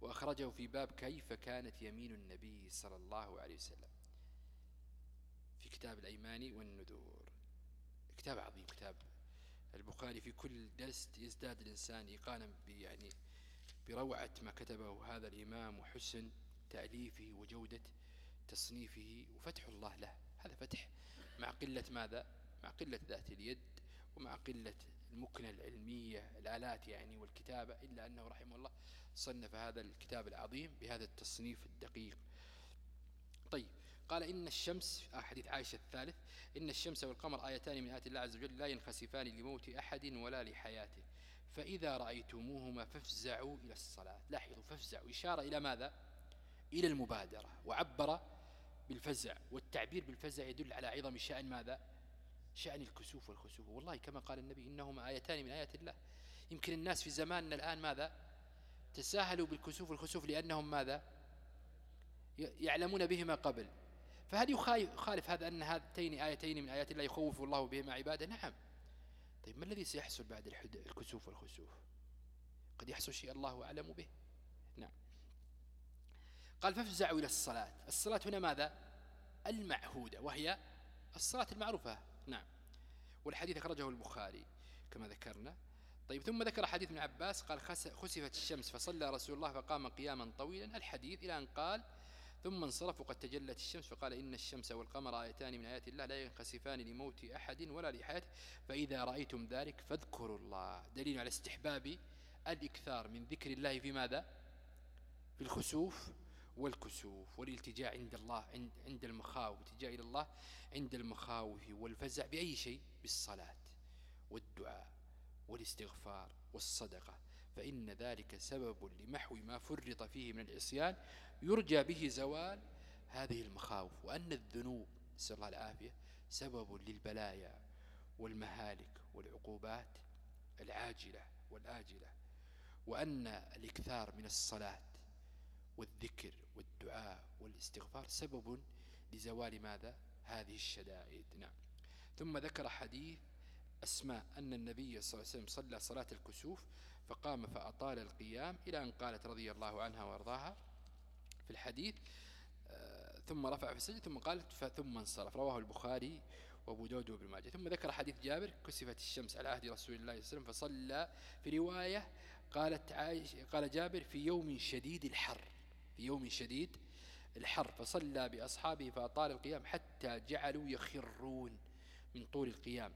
وأخرجه في باب كيف كانت يمين النبي صلى الله عليه وسلم. كتاب الأيمان والنذور. كتاب عظيم كتاب البخاري في كل درس يزداد الإنسان إيقانا يعني بروعة ما كتبه هذا الإمام وحسن تأليفه وجودة تصنيفه وفتح الله له. هذا فتح مع قلة ماذا؟ مع قلة ذات اليد ومع قلة المكنة العلمية الآلات يعني والكتابة إلا أنه رحمه الله صنف هذا الكتاب العظيم بهذا التصنيف الدقيق. طيب قال إن الشمس حديث عائشة الثالث إن الشمس والقمر آيتان من آيات الله عز وجل لا ينخسفان لموت أحد ولا لحياته. فإذا رأيتموهما فافزعوا إلى الصلاة. لاحظوا فافزعوا. إشارة إلى ماذا؟ إلى المبادرة. وعبر بالفزع. والتعبير بالفزع يدل على عظم شأن ماذا؟ شأن الكسوف والخسوف. والله كما قال النبي إنهما آيتان من آيات الله. يمكن الناس في زماننا الآن ماذا؟ تساهلوا بالكسوف والخسوف لأنهم ماذا؟ يعلمون بهما قبل. فهل يخالف هذا أن هاتين آيتين من آيات الله يخوف الله بهما عباده؟ نعم. طيب ما الذي سيحصل بعد الكسوف والخسوف؟ قد يحصل شيء الله أعلم به. نعم. قال فافزعوا إلى الصلاة. الصلاة هنا ماذا؟ المعهودة وهي الصلاة المعروفة. نعم. والحديث أخرجه البخاري كما ذكرنا. طيب ثم ذكر حديث ابن عباس قال خسفت الشمس فصلى رسول الله فقام قياما طويلا. الحديث إلى أن قال ثم انصرف وقد تجلت الشمس فقال إن الشمس والقمر آيتان من آيات الله لا ينخسفان لموت أحد ولا لحياته فإذا رأيتم ذلك فاذكروا الله. دليل على استحباب الإكثار من ذكر الله في ماذا؟ في الخسوف والكسوف والالتجاء عند الله عند المخاوف الالتجاء إلى الله عند المخاوف والفزع بأي شيء؟ بالصلاة والدعاء والاستغفار والصدقة. فإن ذلك سبب لمحو ما فرط فيه من العصيان يرجى به زوال هذه المخاوف وأن الذنوب نسأل الله العافية سبب للبلايا والمهالك والعقوبات العاجلة والآجلة وأن الإكثار من الصلاة والذكر والدعاء والاستغفار سبب لزوال ماذا؟ هذه الشدائد. نعم. ثم ذكر حديث أسماء أن النبي صلى الله عليه وسلم صلى صلاة الكسوف فقام فأطال القيام إلى أن قالت رضي الله عنها وأرضاها في الحديث آه، ثم رفع في السجد ثم قالت ثم انصرف. رواه البخاري وأبو داود وابن ماجه. ثم ذكر حديث جابر كسفت الشمس على عهد رسول الله صلى الله عليه وسلم فصلى في رواية قالت عائش قال جابر في يوم شديد الحر في يوم شديد الحر فصلى بأصحابه فأطال القيام حتى جعلوا يخرون من طول القيام.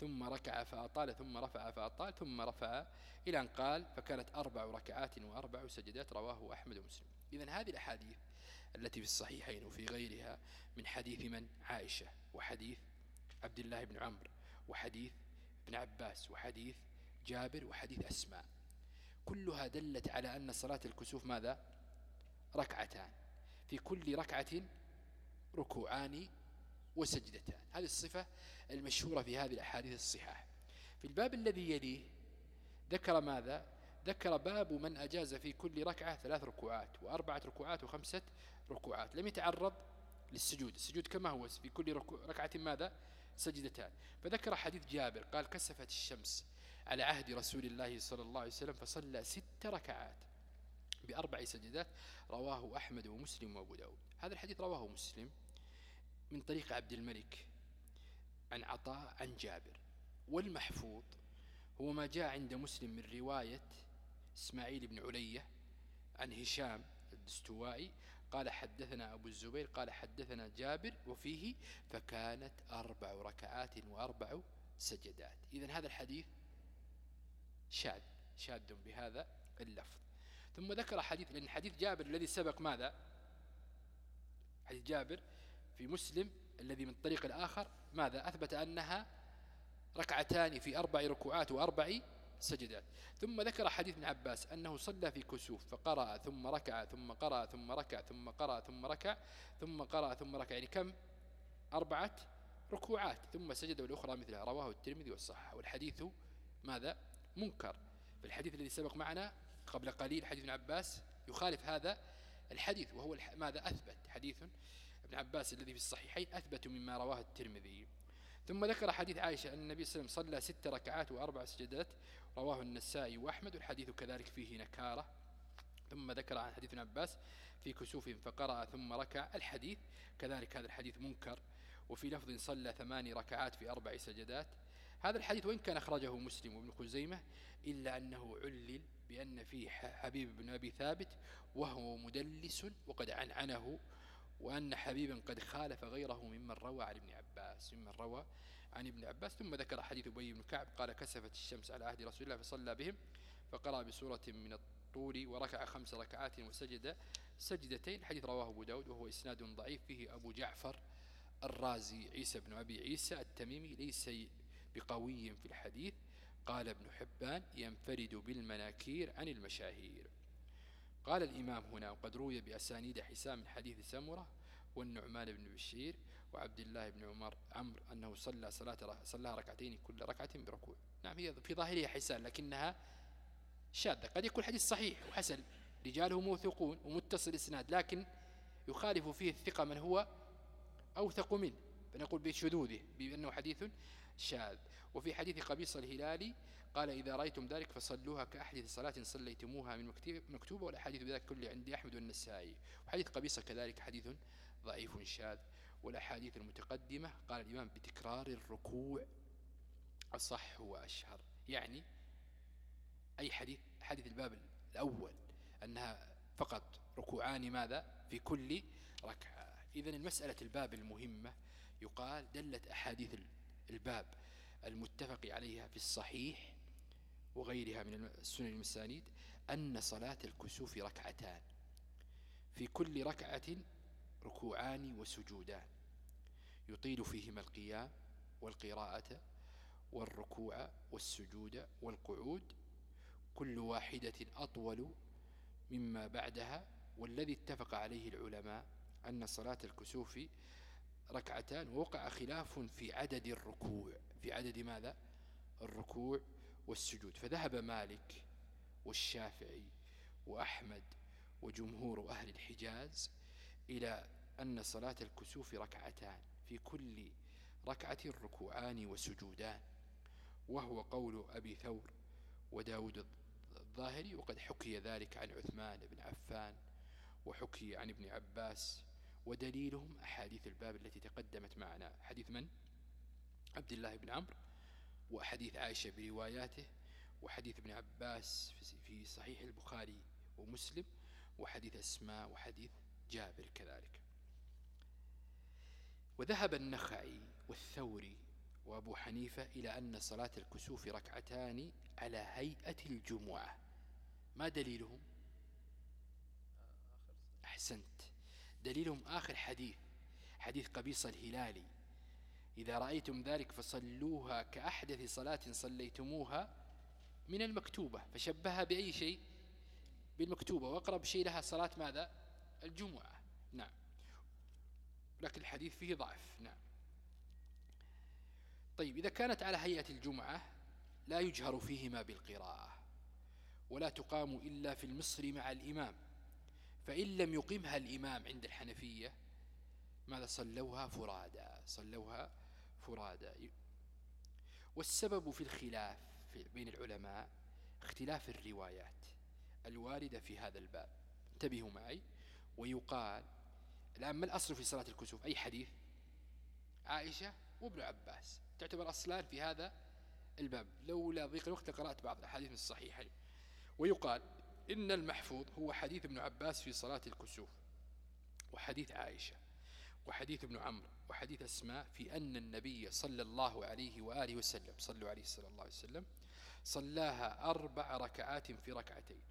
ثم ركع فأطال ثم رفع فأطال ثم رفع إلى أن قال فكانت أربع ركعات وأربع سجدات رواه أحمد ومسلم. إذا هذه الأحاديث التي في الصحيحين وفي غيرها من حديث من؟ عائشة وحديث عبد الله بن عمرو وحديث ابن عباس وحديث جابر وحديث أسماء. كلها دلت على أن صلاة الكسوف ماذا؟ ركعتان. في كل ركعة ركوعان وسجدتان. هذه الصفة المشهورة في هذه الأحاديث الصحاح في الباب الذي يليه ذكر ماذا؟ ذكر باب من أجاز في كل ركعة ثلاث ركوعات وأربعة ركوعات وخمسة ركوعات. لم يتعرض للسجود. السجود كما هو في كل ركعة ماذا؟ سجدتان. فذكر حديث جابر قال كسفت الشمس على عهد رسول الله صلى الله عليه وسلم فصلى ست ركعات بأربع سجدات. رواه أحمد ومسلم وأبو داود. هذا الحديث رواه مسلم من طريق عبد الملك عن عطاء عن جابر. والمحفوظ هو ما جاء عند مسلم من رواية إسماعيل بن علية عن هشام الدستوائي قال حدثنا أبو الزبير قال حدثنا جابر وفيه فكانت أربع ركعات وأربع سجدات. إذن هذا الحديث شاذ شاذ بهذا اللفظ. ثم ذكر حديث لأن حديث جابر الذي سبق ماذا؟ حديث جابر في مسلم الذي من الطريق الآخر ماذا؟ أثبت أنها ركعتان في أربع ركوعات وأربع سجدات ثم ذكر حديث ابن عباس أنه صلى في كسوف فقرأ ثم ركع ثم قرأ ثم ركع ثم قرأ ثم ركع ثم قرأ ثم ركع يعني كم؟ أربعة ركوعات. ثم سجد والأخرى مثلها. رواه الترمذي والصحة والحديث ماذا؟ منكر. في الحديث الذي سبق معنا قبل قليل حديث ابن عباس يخالف هذا الحديث وهو ماذا؟ أثبت. حديث ابن عباس الذي في الصحيحين أثبت مما رواه الترمذي. ثم ذكر حديث عائشة أن النبي صلى الله عليه وسلم صلى ست ركعات وأربع سجدات رواه النسائي وأحمد والحديث كذلك فيه نكارة. ثم ذكر عن حديث عباس في كسوف فقرأ ثم ركع. الحديث كذلك هذا الحديث منكر وفي لفظ صلى ثماني ركعات في أربع سجدات. هذا الحديث وإن كان أخرجه مسلم وابن خزيمة إلا أنه علل بأن فيه حبيب بن أبي ثابت وهو مدلس وقد عنعنه وأن حبيبا قد خالف غيره ممن روى عن ابن عباس ممن روى عن ابن عباس. ثم ذكر حديث أبي بن كعب قال كسفت الشمس على عهد رسول الله فصلى بهم فقرأ بسورة من الطول وركع خمس ركعات وسجد سجدتين. حديث رواه أبو داود وهو إسناد ضعيف فيه أبو جعفر الرازي عيسى بن أبي عيسى التميمي ليس بقوي في الحديث. قال ابن حبان ينفرد بالمناكير عن المشاهير. قال الإمام هنا وقد روي بأسانيد حسام من حديث سمرة والنعمان بن بشير وعبد الله بن عمر عمر أنه صلى صلاة صلى ركعتين كل ركعة بركوع. نعم هي في ظاهرها حسان لكنها شاذة. قد يكون حديث صحيح وحسن. رجاله موثقون ومتصل إسناد لكن يخالف فيه الثقة من هو أوثق منه. فنقول بشذوذه بأنه حديث شاذ. وفي حديث قبيص الهلالي قال إذا رأيتم ذلك فصلوها كأحدث صلاة صليتموها من مكتوبة والأحاديث بذلك كل عندي أحمد والنسائي. وحديث قبيصة كذلك حديث ضعيف شاذ والأحاديث المتقدمة قال الإمام بتكرار الركوع أصح وأشهر. يعني أي حديث حديث الباب الأول أنها فقط ركوعان ماذا؟ في كل ركعة. إذا المسألة الباب المهمة. يقال دلت أحاديث الباب المتفق عليها في الصحيح وغيرها من السنن المسانيد أن صلاة الكسوف ركعتان في كل ركعة ركوعان وسجودان يطيل فيهما القيام والقراءة والركوع والسجود والقعود كل واحدة أطول مما بعدها والذي اتفق عليه العلماء أن صلاة الكسوف ركعتان ووقع خلاف في عدد الركوع في عدد ماذا؟ الركوع والسجود. فذهب مالك والشافعي وأحمد وجمهور أهل الحجاز إلى أن صلاة الكسوف ركعتان في كل ركعة ركوعان وسجودان وهو قول أبي ثور وداود الظاهري وقد حكي ذلك عن عثمان بن عفان وحكي عن ابن عباس ودليلهم أحاديث الباب التي تقدمت معنا. حديث من؟ عبد الله بن عمرو. وحديث عائشة برواياته وحديث ابن عباس في صحيح البخاري ومسلم وحديث أسماء وحديث جابر كذلك. وذهب النخعي والثوري وأبو حنيفة إلى أن صلاة الكسوف ركعتان على هيئة الجمعة. ما دليلهم؟ أحسنت. دليلهم آخر حديث حديث قبيص الهلالي. إذا رأيتم ذلك فصلوها كأحدث صلاة صليتموها من المكتوبة فشبهها بأي شيء؟ بالمكتوبة. وأقرب شيء لها صلاة ماذا؟ الجمعة. نعم. لكن الحديث فيه ضعف. نعم. طيب إذا كانت على هيئة الجمعة لا يجهر فيهما بالقراءة ولا تقام إلا في المصر مع الإمام. فإن لم يقمها الإمام عند الحنفية ماذا؟ صلوها فرادا. صلوها فرادا والسبب في الخلاف بين العلماء اختلاف الروايات الواردة في هذا الباب. انتبهوا معي. ويقال الآن ما الأصل في صلاة الكسوف أي حديث؟ عائشة وابن عباس. تعتبر أصلان في هذا الباب. لولا ضيق الوقت لقرأت بعض الأحاديث من الصحيحين. ويقال إن المحفوظ هو حديث ابن عباس في صلاة الكسوف. وحديث عائشة. وحديث ابن عمرو وحديث أسماء في أن النبي صلى الله عليه وآله وسلم صلوا عليه صلى الله عليه وسلم صلاها أربع ركعات في ركعتين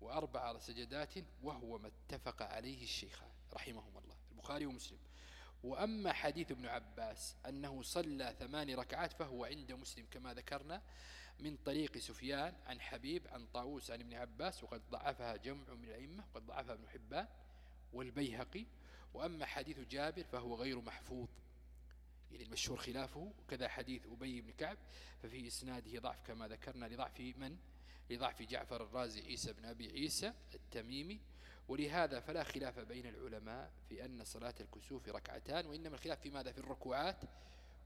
وأربع سجدات وهو ما اتفق عليه الشيخان رحمهما الله البخاري ومسلم. وأما حديث ابن عباس أنه صلى ثمان ركعات فهو عند مسلم كما ذكرنا من طريق سفيان عن حبيب عن طاووس عن ابن عباس وقد ضعفها جمع من الأئمة وقد ضعفها ابن حبان والبيهقي وأما حديث جابر فهو غير محفوظ. يعني المشهور خلافه وكذا حديث أبي بن كعب ففي إسناده ضعف كما ذكرنا لضعف من؟ لضعف جعفر الرازي عيسى بن أبي عيسى التميمي. ولهذا فلا خلاف بين العلماء في أن صلاة الكسوف ركعتان وإنما الخلاف في ماذا؟ في الركوعات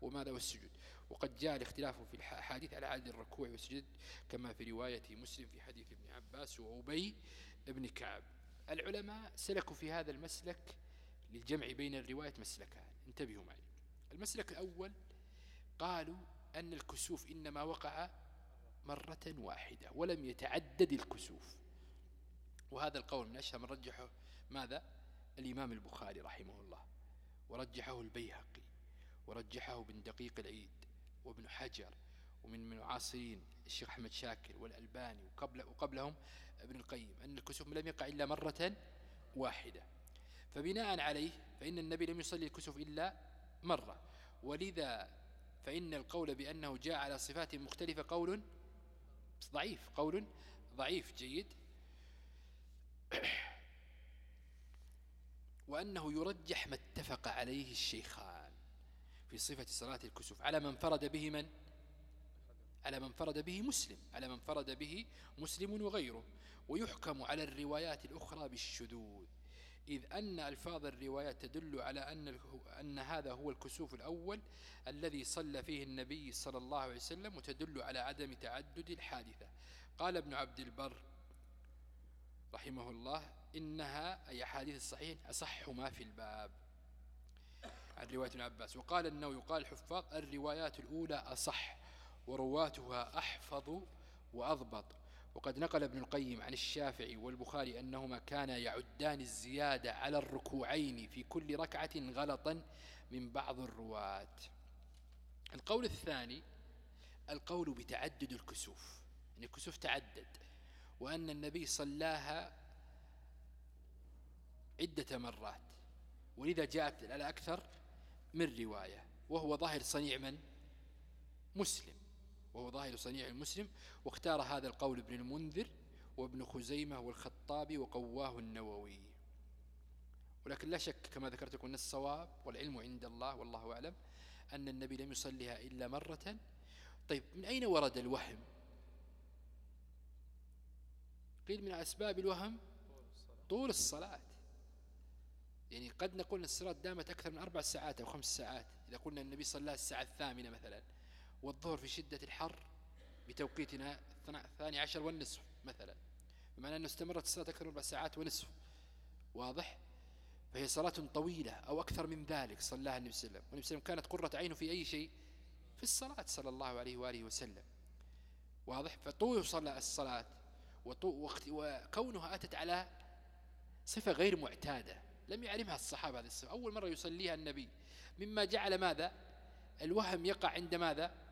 وماذا والسجود. وقد جاء الاختلاف في الحديث على عدد الركوع والسجود كما في رواية مسلم في حديث ابن عباس وأبي بن كعب. العلماء سلكوا في هذا المسلك للجمع بين الرواية مسلكان. انتبهوا معي. المسلك الأول قالوا أن الكسوف إنما وقع مرة واحدة ولم يتعدد الكسوف. وهذا القول من أشهر. من رجحه ماذا؟ الإمام البخاري رحمه الله. ورجحه البيهقي. ورجحه ابن دقيق العيد وابن حجر ومن المعاصرين الشيخ أحمد شاكر والألباني وقبل وقبلهم ابن القيم أن الكسوف لم يقع إلا مرة واحدة. فبناء عليه فإن النبي لم يصلي الكسوف إلا مرة. ولذا فإن القول بأنه جاء على صفات مختلفة قول ضعيف قول ضعيف جيد. وأنه يرجح ما اتفق عليه الشيخان في صفة صلاة الكسوف. على من فرد به من؟ على من فرد به مسلم. على من فرد به مسلم وغيره. ويحكم على الروايات الأخرى بالشذوذ. إذ أن ألفاظ الروايات تدل على أن, أن هذا هو الكسوف الأول الذي صلى فيه النبي صلى الله عليه وسلم وتدل على عدم تعدد الحادثة. قال ابن عبد البر رحمه الله إنها أي حديث الصحيح أصح ما في الباب. عن رواية ابن عباس وقال أنه يقال الحفاظ الروايات الأولى أصح ورواتها أحفظ وأضبط. وقد نقل ابن القيم عن الشافعي والبخاري أنهما كانا يعدان الزيادة على الركوعين في كل ركعة غلطا من بعض الرواة. القول الثاني القول بتعدد الكسوف أن الكسوف تعدد وأن النبي صلاها عدة مرات ولذا جاءت على أكثر من رواية وهو ظاهر صنيع من؟ مسلم. وهو ظاهر صنيع المسلم واختار هذا القول ابن المنذر وابن خزيمة والخطابي وقواه النووي. ولكن لا شك كما ذكرت لكم أن الصواب والعلم عند الله والله أعلم أن النبي لم يصليها إلا مرة. طيب من أين ورد الوهم؟ قيل من أسباب الوهم طول الصلاة. يعني قد نقول أن الصلاة دامت أكثر من أربع ساعات أو خمس ساعات. إذا قلنا النبي صلى الساعة الثامنة مثلا والظهر في شدة الحر بتوقيتنا الثاني عشر والنصف مثلا. بمعنى أنه استمرت الصلاة أكثر من أربع ساعات ونصف. واضح؟ فهي صلاة طويلة أو أكثر من ذلك صلاها النبي صلى الله عليه وسلم. والنبي صلى الله عليه وسلم كانت قرة عينه في أي شيء؟ في الصلاة صلى الله عليه وآله وسلم. واضح؟ فطول صلاة الصلاة وكونها أتت على صفة غير معتادة. لم يعلمها الصحابة هذه الصفة أول مرة يصليها النبي. مما جعل ماذا؟ الوهم يقع عند ماذا؟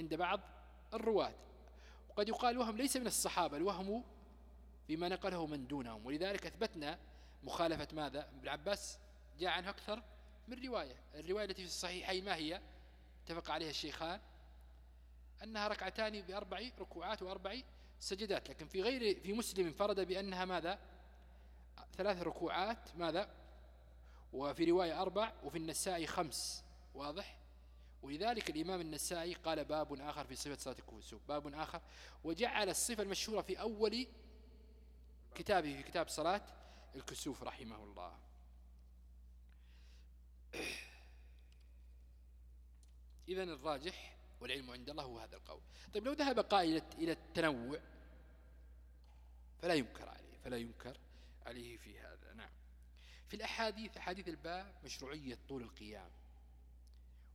عند بعض الرواة. وقد يقال الوهم ليس من الصحابة الوهم فيما نقله من دونهم. ولذلك أثبتنا مخالفة ماذا؟ ابن عباس جاء عنه أكثر من رواية. الرواية التي في الصحيحين ما هي؟ اتفق عليها الشيخان. أنها ركعتان بأربع ركوعات وأربع سجدات. لكن في غير في مسلم انفرد بأنها ماذا؟ ثلاث ركوعات ماذا؟ وفي رواية أربع وفي النساء خمس. واضح؟ ولذلك الإمام النسائي قال باب آخر في صفة صلاة الكسوف باب آخر. وجعل الصفة المشهورة في أول كتابه في كتاب صلاة الكسوف رحمه الله. [clears throat] إذن الراجح والعلم عند الله هو هذا القول. طيب لو ذهب قائل إلى التنوع فلا ينكر عليه فلا ينكر عليه في هذا. نعم. في الأحاديث أحاديث الباب مشروعية طول القيام.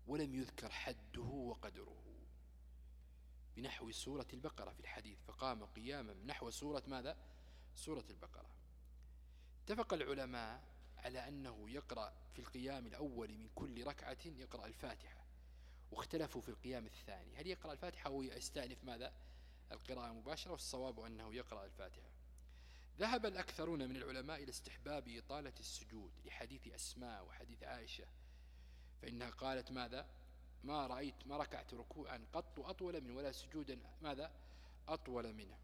ولم يذكر حده وقدره. بنحو سورة البقرة في الحديث فقام قياما نحو سورة ماذا؟ سورة البقرة. اتفق العلماء على أنه يقرأ في القيام الأول من كل ركعة يقرأ الفاتحة واختلفوا في القيام الثاني. هل يقرأ الفاتحة أو يستأنف ماذا؟ القراءة مباشرة والصواب أنه يقرأ الفاتحة. ذهب الأكثرون من العلماء إلى استحباب إطالة السجود لحديث أسماء وحديث عائشة فإنها قالت ماذا؟ ما رأيت ما ركعت ركوعا قط أطول من ولا سجودا. ماذا؟ أطول منه.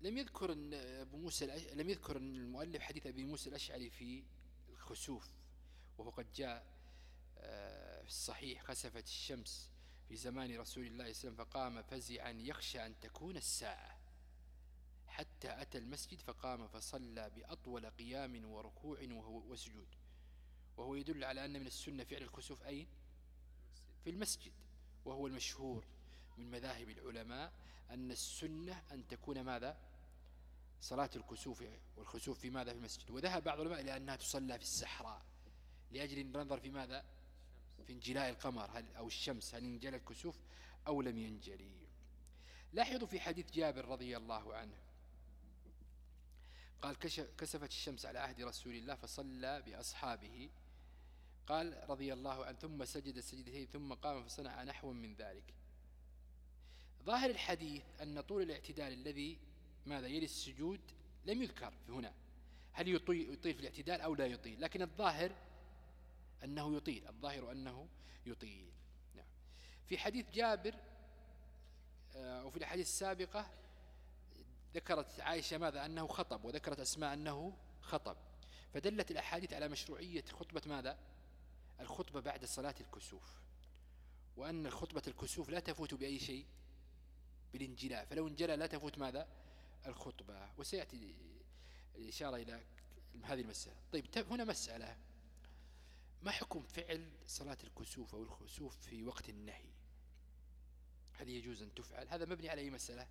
لم يذكر أبو موسى لم يذكر المؤلف حديث أبي موسى الأشعري في الخسوف وهو قد جاء آه، في الصحيح خسفت الشمس في زمان رسول الله صلى الله عليه وسلم فقام فزعا يخشى أن تكون الساعة. حتى أتى المسجد فقام فصلى بأطول قيام وركوع وسجود. وهو يدل على أن من السنة فعل الكسوف أين؟ في المسجد. وهو المشهور من مذاهب العلماء أن السنة أن تكون ماذا؟ صلاة الكسوف. والخسوف في ماذا في المسجد؟ وذهب بعض العلماء إلى أنها تصلى في السحراء لأجل النظر في ماذا؟ في انجلاء القمر. هل أو الشمس هل انجلى الكسوف أو لم ينجلي؟ لاحظوا في حديث جابر رضي الله عنه قال كسفت الشمس على عهد رسول الله فصلى بأصحابه. قال رضي الله عنه ثم سجد السجدتين ثم قام فصنع نحو من ذلك. ظاهر الحديث أن طول الاعتدال الذي ماذا يلي السجود لم يذكر في هنا. هل يطيل, في الاعتدال أو لا يطيل؟ لكن الظاهر أنه يطيل الظاهر أنه يطيل. نعم. في حديث جابر آه، وفي الحديث السابقة ذكرت عائشة ماذا؟ أنه خطب وذكرت أسماء أنه خطب. فدلت الأحاديث على مشروعية خطبة ماذا؟ الخطبة بعد صلاة الكسوف. وأن خطبة الكسوف لا تفوت بأي شيء بالانجلاء. فلو انجلى لا تفوت ماذا؟ الخطبة. وسيأتي الإشارة إلى هذه المسألة. طيب هنا مسألة. ما حكم فعل صلاة الكسوف أو الخسوف في وقت النهي؟ هل يجوز أن تفعل. هذا مبني على أي مسألة؟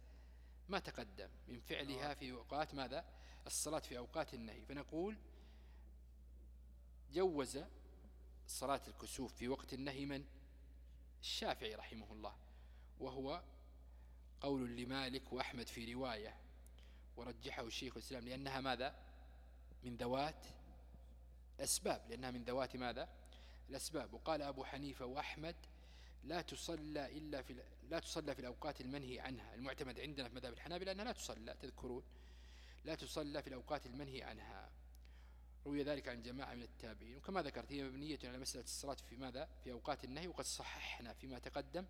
ما تقدم من فعلها في أوقات ماذا؟ الصلاة في أوقات النهي. فنقول جوز صلاة الكسوف في وقت النهي من؟ الشافعي رحمه الله وهو قول لمالك وأحمد في رواية ورجحه الشيخ الإسلام لأنها ماذا؟ من ذوات أسباب لأنها من ذوات ماذا؟ الأسباب. وقال أبو حنيفة وأحمد لا تصلى إلا في لا تصلى في الأوقات المنهي عنها المعتمد عندنا في مذهب الحنابلة أنها لا تصلى تذكرون. لا تصلى في الأوقات المنهي عنها. روي ذلك عن جماعة من التابعين. وكما ذكرت هي مبنية على مسألة الصلاة في ماذا؟ في أوقات النهي وقد صححنا فيما تقدم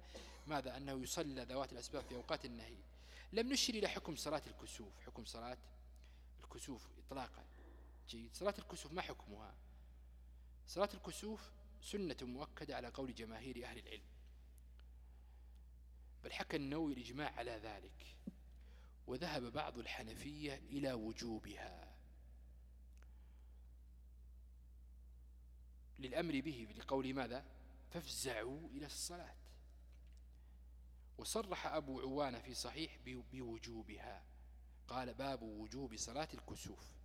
ماذا؟ أنه يصلى ذوات الأسباب في أوقات النهي. لم نشر إلى حكم صلاة الكسوف. حكم صلاة الكسوف إطلاقا. جيد. صلاة الكسوف ما حكمها؟ صلاة الكسوف سنة مؤكدة على قول جماهير أهل العلم. بل حكى النووي الإجماع على ذلك وذهب بعض الحنفية إلى وجوبها. للأمر به لقول ماذا؟ فافزعوا إلى الصلاة. وصرح أبو عوانة في صحيح بوجوبها. قال باب وجوب صلاة الكسوف.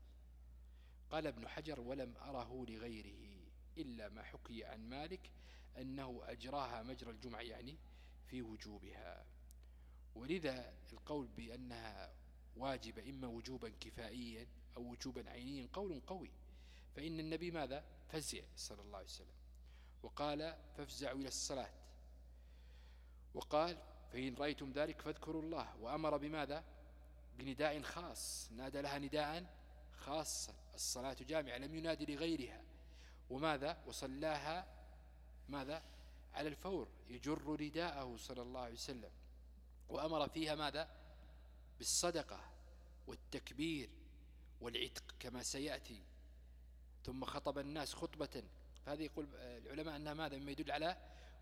قال ابن حجر ولم أره لغيره إلا ما حكي عن مالك أنه أجراها مجرى الجمعة يعني. في وجوبها. ولذا القول بأنها واجبة إما وجوبا كفائيا أو وجوبا عينيا قول قوي. فإن النبي ماذا؟ فزع صلى الله عليه وسلم. وقال فافزعوا إلى الصلاة. وقال فإن رأيتم ذلك فاذكروا الله. وأمر بماذا؟ بنداء خاص. نادى لها نداء خاصا. الصلاة جامعة لم ينادي لغيرها. وماذا؟ وصلاها ماذا؟ على الفور يجر رداءه صلى الله عليه وسلم. وأمر فيها ماذا؟ بالصدقة والتكبير والعتق كما سيأتي. ثم خطب الناس خطبة فهذا يقول العلماء أنها ماذا؟ مما يدل على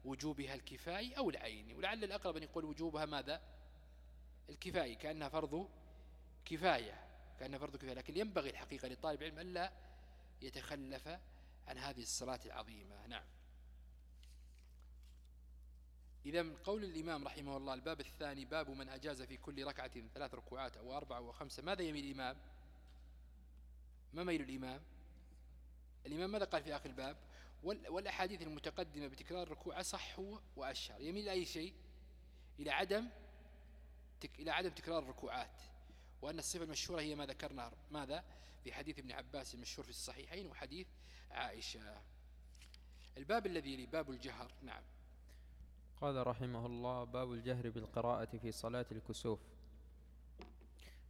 وجوبها الكفائي أو العيني. ولعل الأقرب أن يقول وجوبها ماذا؟ الكفائي كأنها فرض كفاية كأنها فرض كفاية. لكن ينبغي الحقيقة للطالب العلم ألا يتخلف عن هذه الصلاة العظيمة. نعم. إذا قول الإمام رحمه الله الباب الثاني باب من أجاز في كل ركعة ثلاث ركوعات أو أربعة وخمسة ماذا يميل الإمام؟ ما ميل الإمام؟ الإمام ماذا قال في آخر الباب؟ والأحاديث المتقدمة بتكرار الركوع أصح وأشهر. يميل أي شيء؟ إلى عدم إلى عدم تكرار الركوعات. وأن الصفة المشهورة هي ما ذكرنا ماذا؟ في حديث ابن عباس المشهور في الصحيحين وحديث عائشة. الباب الذي باب الجهر. نعم. قال رحمه الله باب الجهر بالقراءة في صلاة الكسوف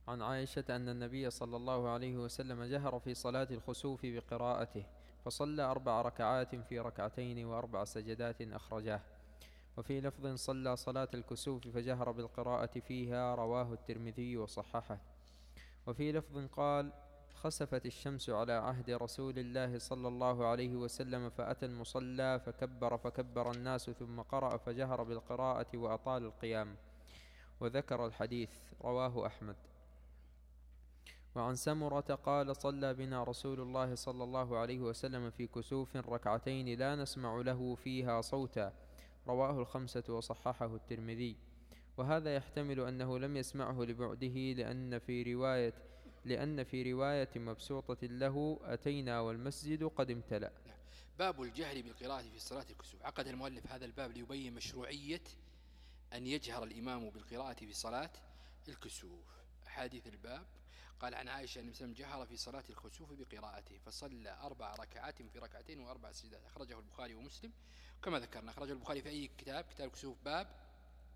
عن عائشة أن النبي صلى الله عليه وسلم جهر في صلاة الخسوف بقراءته فصلى أربع ركعات في ركعتين وأربع سجدات أخرجاه. وفي لفظ صلى صلاة الكسوف فجهر بالقراءة فيها رواه الترمذي وصححه. وفي لفظ قال خسفت الشمس على عهد رسول الله صلى الله عليه وسلم فأتى المصلى فكبر فكبر الناس ثم قرأ فجهر بالقراءة وأطال القيام. وذكر الحديث رواه أحمد. وعن سمرة قال صلى بنا رسول الله صلى الله عليه وسلم في كسوف ركعتين لا نسمع له فيها صوتا. رواه الخمسة وصححه الترمذي. وهذا يحتمل أنه لم يسمعه لبعده لأن في رواية لأن في رواية مبسوطة له أتينا والمسجد قد امتلأ. باب الجهر بالقراءة في صلاة الكسوف. عقد المؤلف هذا الباب ليبين مشروعية أن يجهر الإمام بالقراءة في صلاة الكسوف. حديث الباب. قال عن عائشة أن مسلم جهر في صلاة الخسوف بقراءته فصلى أربع ركعات في ركعتين وأربع سجدات. أخرجه البخاري ومسلم. كما ذكرنا أخرجه البخاري في أي كتاب؟ كتاب الكسوف باب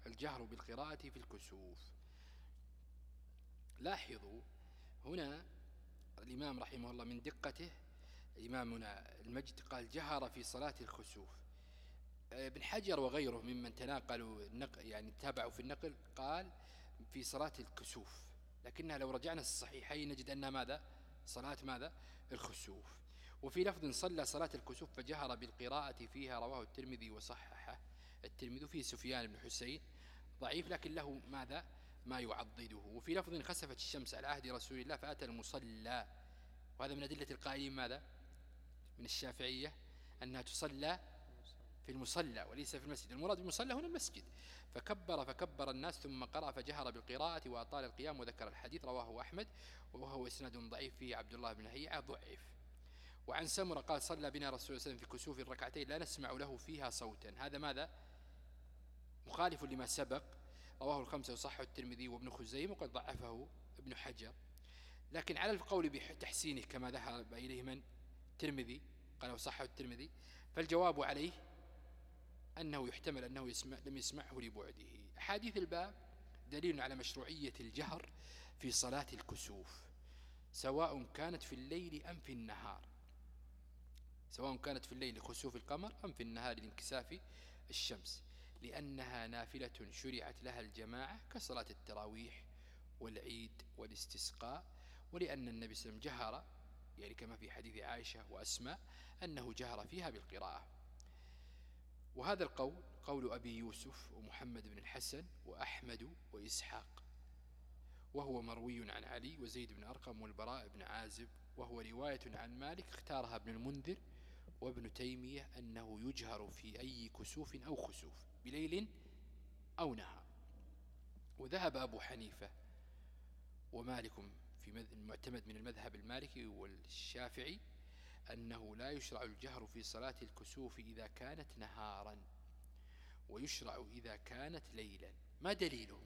الجهر بالقراءة في الكسوف. لاحظوا هنا الإمام رحمه الله من دقته إمامنا المجد قال جهر في صلاة الخسوف. ابن حجر وغيره ممن تناقلوا يعني تابعوا في النقل قال في صلاة الكسوف. لكنها لو رجعنا الصحيحين نجد أنها ماذا؟ صلاة ماذا؟ الخسوف. وفي لفظ صلى صلاة الكسوف فجهر بالقراءة فيها رواه الترمذي وصححه الترمذي فيه سفيان بن حسين ضعيف لكن له ماذا؟ ما يعضده. وفي لفظ خسفت الشمس على عهد رسول الله فأتى المصلى. وهذا من أدلة القائلين ماذا؟ من الشافعية أنها تصلى في المصلى وليس في المسجد. المراد بالمصلى هنا المسجد. فكبر فكبر الناس ثم قرأ فجهر بالقراءة وأطال القيام وذكر الحديث. رواه أحمد. وهو إسناد ضعيف فيه عبد الله بن هيعة ضعيف. وعن سمرة قال صلى بنا رسول الله عليه وسلم في كسوف الركعتين لا نسمع له فيها صوتا. هذا ماذا؟ مخالف لما سبق. رواه الخمسة وصحه الترمذي وابن خزيم وقد ضعفه ابن حجر. لكن على القول بتحسينه كما ذهب إليه من؟ ترمذي قال وصحه الترمذي. فالجواب عليه أنه يحتمل أنه يسمع لم يسمعه لبعده. أحاديث الباب دليل على مشروعية الجهر في صلاة الكسوف سواء كانت في الليل أم في النهار. سواء كانت في الليل لخسوف القمر أم في النهار لانكساف الشمس. لأنها نافلة شرعت لها الجماعة كصلاة التراويح والعيد والاستسقاء ولأن النبي صلى الله عليه وسلم جهر يعني كما في حديث عائشة وأسماء أنه جهر فيها بالقراءة. وهذا القول قول أبي يوسف ومحمد بن الحسن وأحمد وإسحاق وهو مروي عن علي وزيد بن أرقم والبراء بن عازب وهو رواية عن مالك اختارها ابن المنذر وابن تيمية أنه يجهر في أي كسوف أو خسوف. بليل أو نهار. وذهب أبو حنيفة ومالك في المعتمد من المذهب المالكي والشافعي أنه لا يشرع الجهر في صلاة الكسوف إذا كانت نهارا ويشرع إذا كانت ليلا. ما دليله؟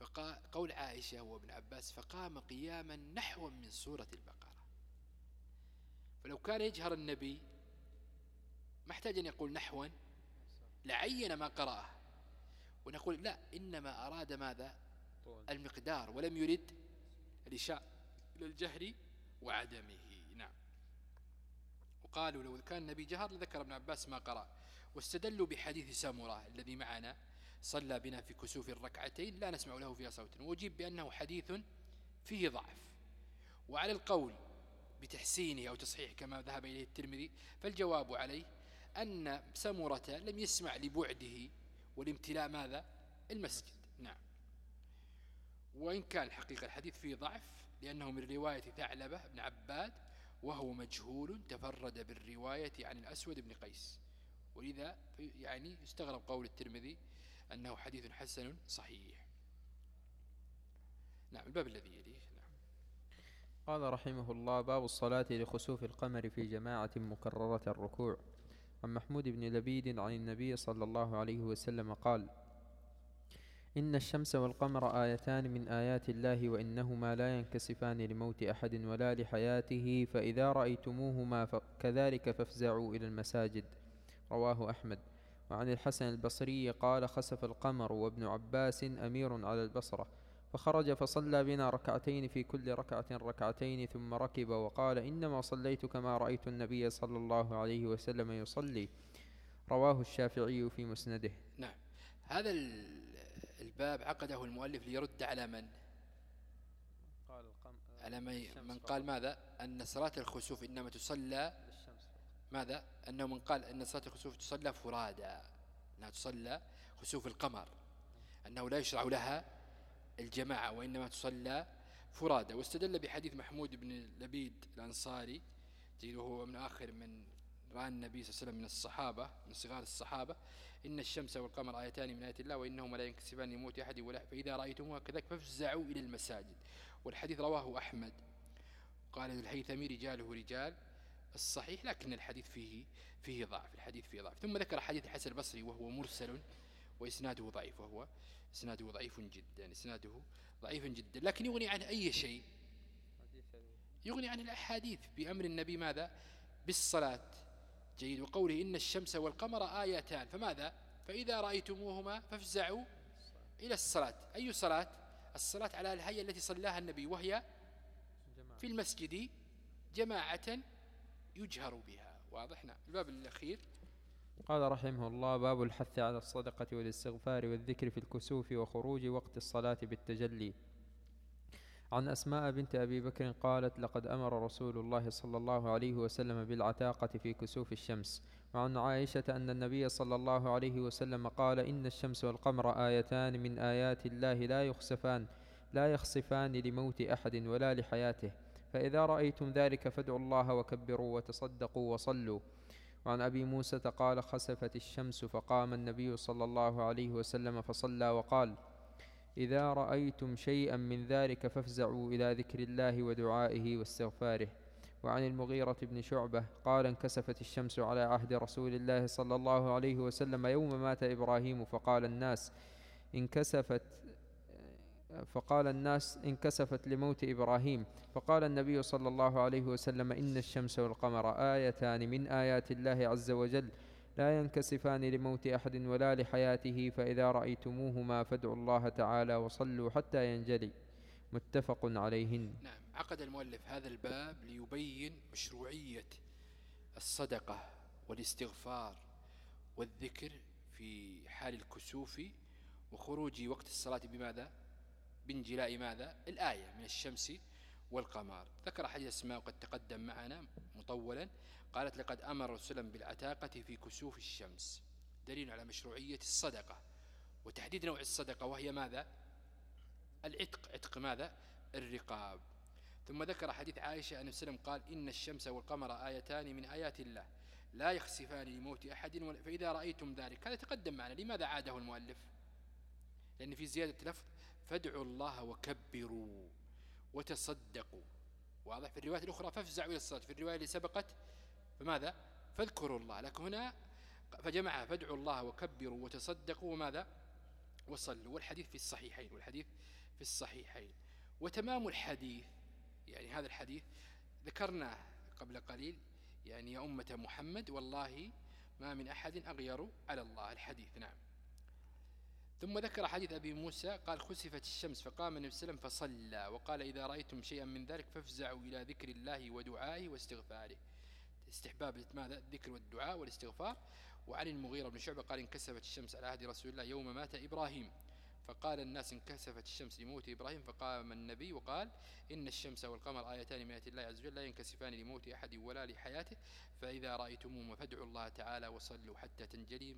فقول عائشة وابن عباس فقام قياما نحو من سورة البقرة. فلو كان يجهر النبي ما احتاج أن يقول نحوا لعين ما قرأه. ونقول لا إنما أراد ماذا؟ المقدار ولم يرد الإشاء إلى الجهر وعدمه. نعم. وقالوا لو كان النبي جهر لذكر ابن عباس ما قرأ. واستدلوا بحديث سامورة الذي معنا صلى بنا في كسوف الركعتين لا نسمع له فيها صوت. وأجيب بأنه حديث فيه ضعف. وعلى القول بتحسينه أو تصحيح كما ذهب إليه الترمذي. فالجواب عليه أن سمرة لم يسمع لبعده والامتلاء ماذا؟ المسجد. نعم. وإن كان الحقيقة الحديث فيه ضعف لأنه من رواية ثعلبة بن عباد وهو مجهول تفرد بالرواية عن الأسود بن قيس. ولذا يعني يستغرب قول الترمذي أنه حديث حسن صحيح. نعم الباب الذي يليه. نعم. قال رحمه الله باب الصلاة لخسوف القمر في جماعة مكررة الركوع. عن محمود بن لبيد عن النبي صلى الله عليه وسلم قال إن الشمس والقمر آيتان من آيات الله وإنهما لا ينكسفان لموت أحد ولا لحياته فإذا رأيتموهما كذلك فافزعوا إلى المساجد. رواه أحمد. وعن الحسن البصري قال خسف القمر وابن عباس أمير على البصرة. فخرج فصلى بنا ركعتين في كل ركعة ركعتين ثم ركب وقال إنما صليت كما رأيت النبي صلى الله عليه وسلم يصلي. رواه الشافعي في مسنده. نعم. هذا الباب عقده المؤلف ليرد على من؟ قال على من قال ماذا؟ أن صلاة الخسوف إنما تصلى ماذا؟ أنه من قال أن صلاة الخسوف تصلى فرادى أنها تصلى خسوف القمر أنه لا يشرع لها الجماعة وإنما تصلى فرادى. واستدل بحديث محمود بن لبيد الأنصاري وهو من آخر من رأى النبي صلى الله عليه وسلم من الصحابة من صغار الصحابة إن الشمس والقمر آيتان من آيات الله وإنهما لا ينكسبان لموت أحد ولا فإذا رأيتموها كذلك فافزعوا إلى المساجد. والحديث رواه أحمد. قال الهيثمي رجاله رجال. الصحيح لكن الحديث فيه فيه ضعف الحديث فيه ضعف. ثم ذكر حديث حسن البصري وهو مرسل وإسناده ضعيف وهو إسناده ضعيف جدا إسناده ضعيف جدا لكن يغني عن أي شيء. يغني عن الأحاديث بأمر النبي ماذا؟ بالصلاة. جيد وقوله إن الشمس والقمر آيتان. فماذا؟ فإذا رأيتموهما فافزعوا إلى الصلاة. أي صلاة؟ الصلاة على الهيئة التي صلاها النبي وهي في المسجد جماعة يجهر بها. واضح؟ نعم. الباب الأخير. قال رحمه الله باب الحث على الصدقة والاستغفار والذكر في الكسوف وخروج وقت الصلاة بالتجلي. عن أسماء بنت أبي بكر قالت لقد أمر رسول الله صلى الله عليه وسلم بالعتاقة في كسوف الشمس. وعن عائشة أن النبي صلى الله عليه وسلم قال إن الشمس والقمر آيتان من آيات الله لا يخسفان لا يخسفان لموت أحد ولا لحياته. فإذا رأيتم ذلك فادعوا الله وكبروا وتصدقوا وصلوا. وعن أبي موسى قال خسفت الشمس فقام النبي صلى الله عليه وسلم فصلى وقال إذا رأيتم شيئا من ذلك فافزعوا إلى ذكر الله ودعائه واستغفاره. وعن المغيرة بن شعبة قال انكسفت الشمس على عهد رسول الله صلى الله عليه وسلم يوم مات إبراهيم فقال الناس انكسفت فقال الناس انكسفت لموت إبراهيم. فقال النبي صلى الله عليه وسلم إن الشمس والقمر آيتان من آيات الله عز وجل. لا ينكسفان لموت أحد ولا لحياته فإذا رأيتموهما فادعوا الله تعالى وصلوا حتى ينجلي. متفق عليهن. نعم عقد المؤلف هذا الباب ليبين مشروعية الصدقة والاستغفار والذكر في حال الكسوف وخروج وقت الصلاة بماذا؟ بانجلاء ماذا؟ الآية من الشمس والقمر. ذكر حديث اسماء وقد تقدم معنا مطولا. قالت لقد أمر رسولا بالعتاقة في كسوف الشمس. دليل على مشروعية الصدقة. وتحديد نوع الصدقة وهي ماذا؟ العتق. عتق ماذا؟ الرقاب. ثم ذكر حديث عائشة أن وسلم قال إن الشمس والقمر آيتان من آيات الله. لا يخسفان لموت أحد فإذا رأيتم ذلك هذا تقدم معنا. لماذا عاده المؤلف؟ لأن في زيادة لفظ فادعوا الله وكبروا وتصدقوا. واضح؟ في الرواية الأخرى فافزعوا إلى الصلاة. في الرواية اللي سبقت فماذا؟ فاذكروا الله. لكن هنا فجمع فادعوا الله وكبروا وتصدقوا وماذا؟ وصلوا. والحديث في الصحيحين والحديث في الصحيحين. وتمام الحديث يعني هذا الحديث ذكرناه قبل قليل يعني يا أمة محمد والله ما من أحد أغير على الله الحديث. نعم. ثم ذكر حديث أبي موسى قال خسفت الشمس فقام النبي صلى الله عليه وسلم فصلى وقال إذا رأيتم شيئا من ذلك فافزعوا إلى ذكر الله ودعائه واستغفاره. استحباب ماذا؟ الذكر والدعاء والاستغفار. وعن المغيرة بن شعبة قال انكسفت الشمس على عهد رسول الله يوم مات إبراهيم. فقال الناس انكسفت الشمس لموت إبراهيم. فقام النبي وقال إن الشمس والقمر آيتان من آيات الله عز وجل لا ينكسفان لموت أحد ولا لحياته. فإذا رأيتموهما فادعوا الله تعالى وصلوا حتى تنجلي.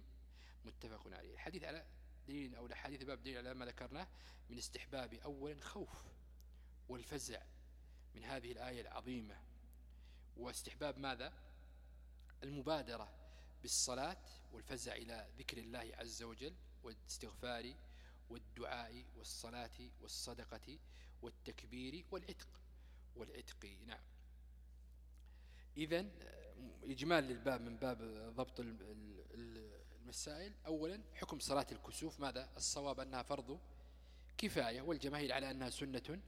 متفق عليه. الحديث على دليل أو الحديث باب دليل على ما ذكرناه من استحباب أولا خوف والفزع من هذه الآية العظيمة. واستحباب ماذا؟ المبادرة بالصلاة والفزع إلى ذكر الله عز وجل والاستغفار والدعاء والصلاة والصدقة والتكبير والعتق والعتق. نعم. إذن إجمال للباب من باب ضبط المسائل أولا حكم صلاة الكسوف ماذا؟ الصواب أنها فرض كفاية والجماهير على أنها سنة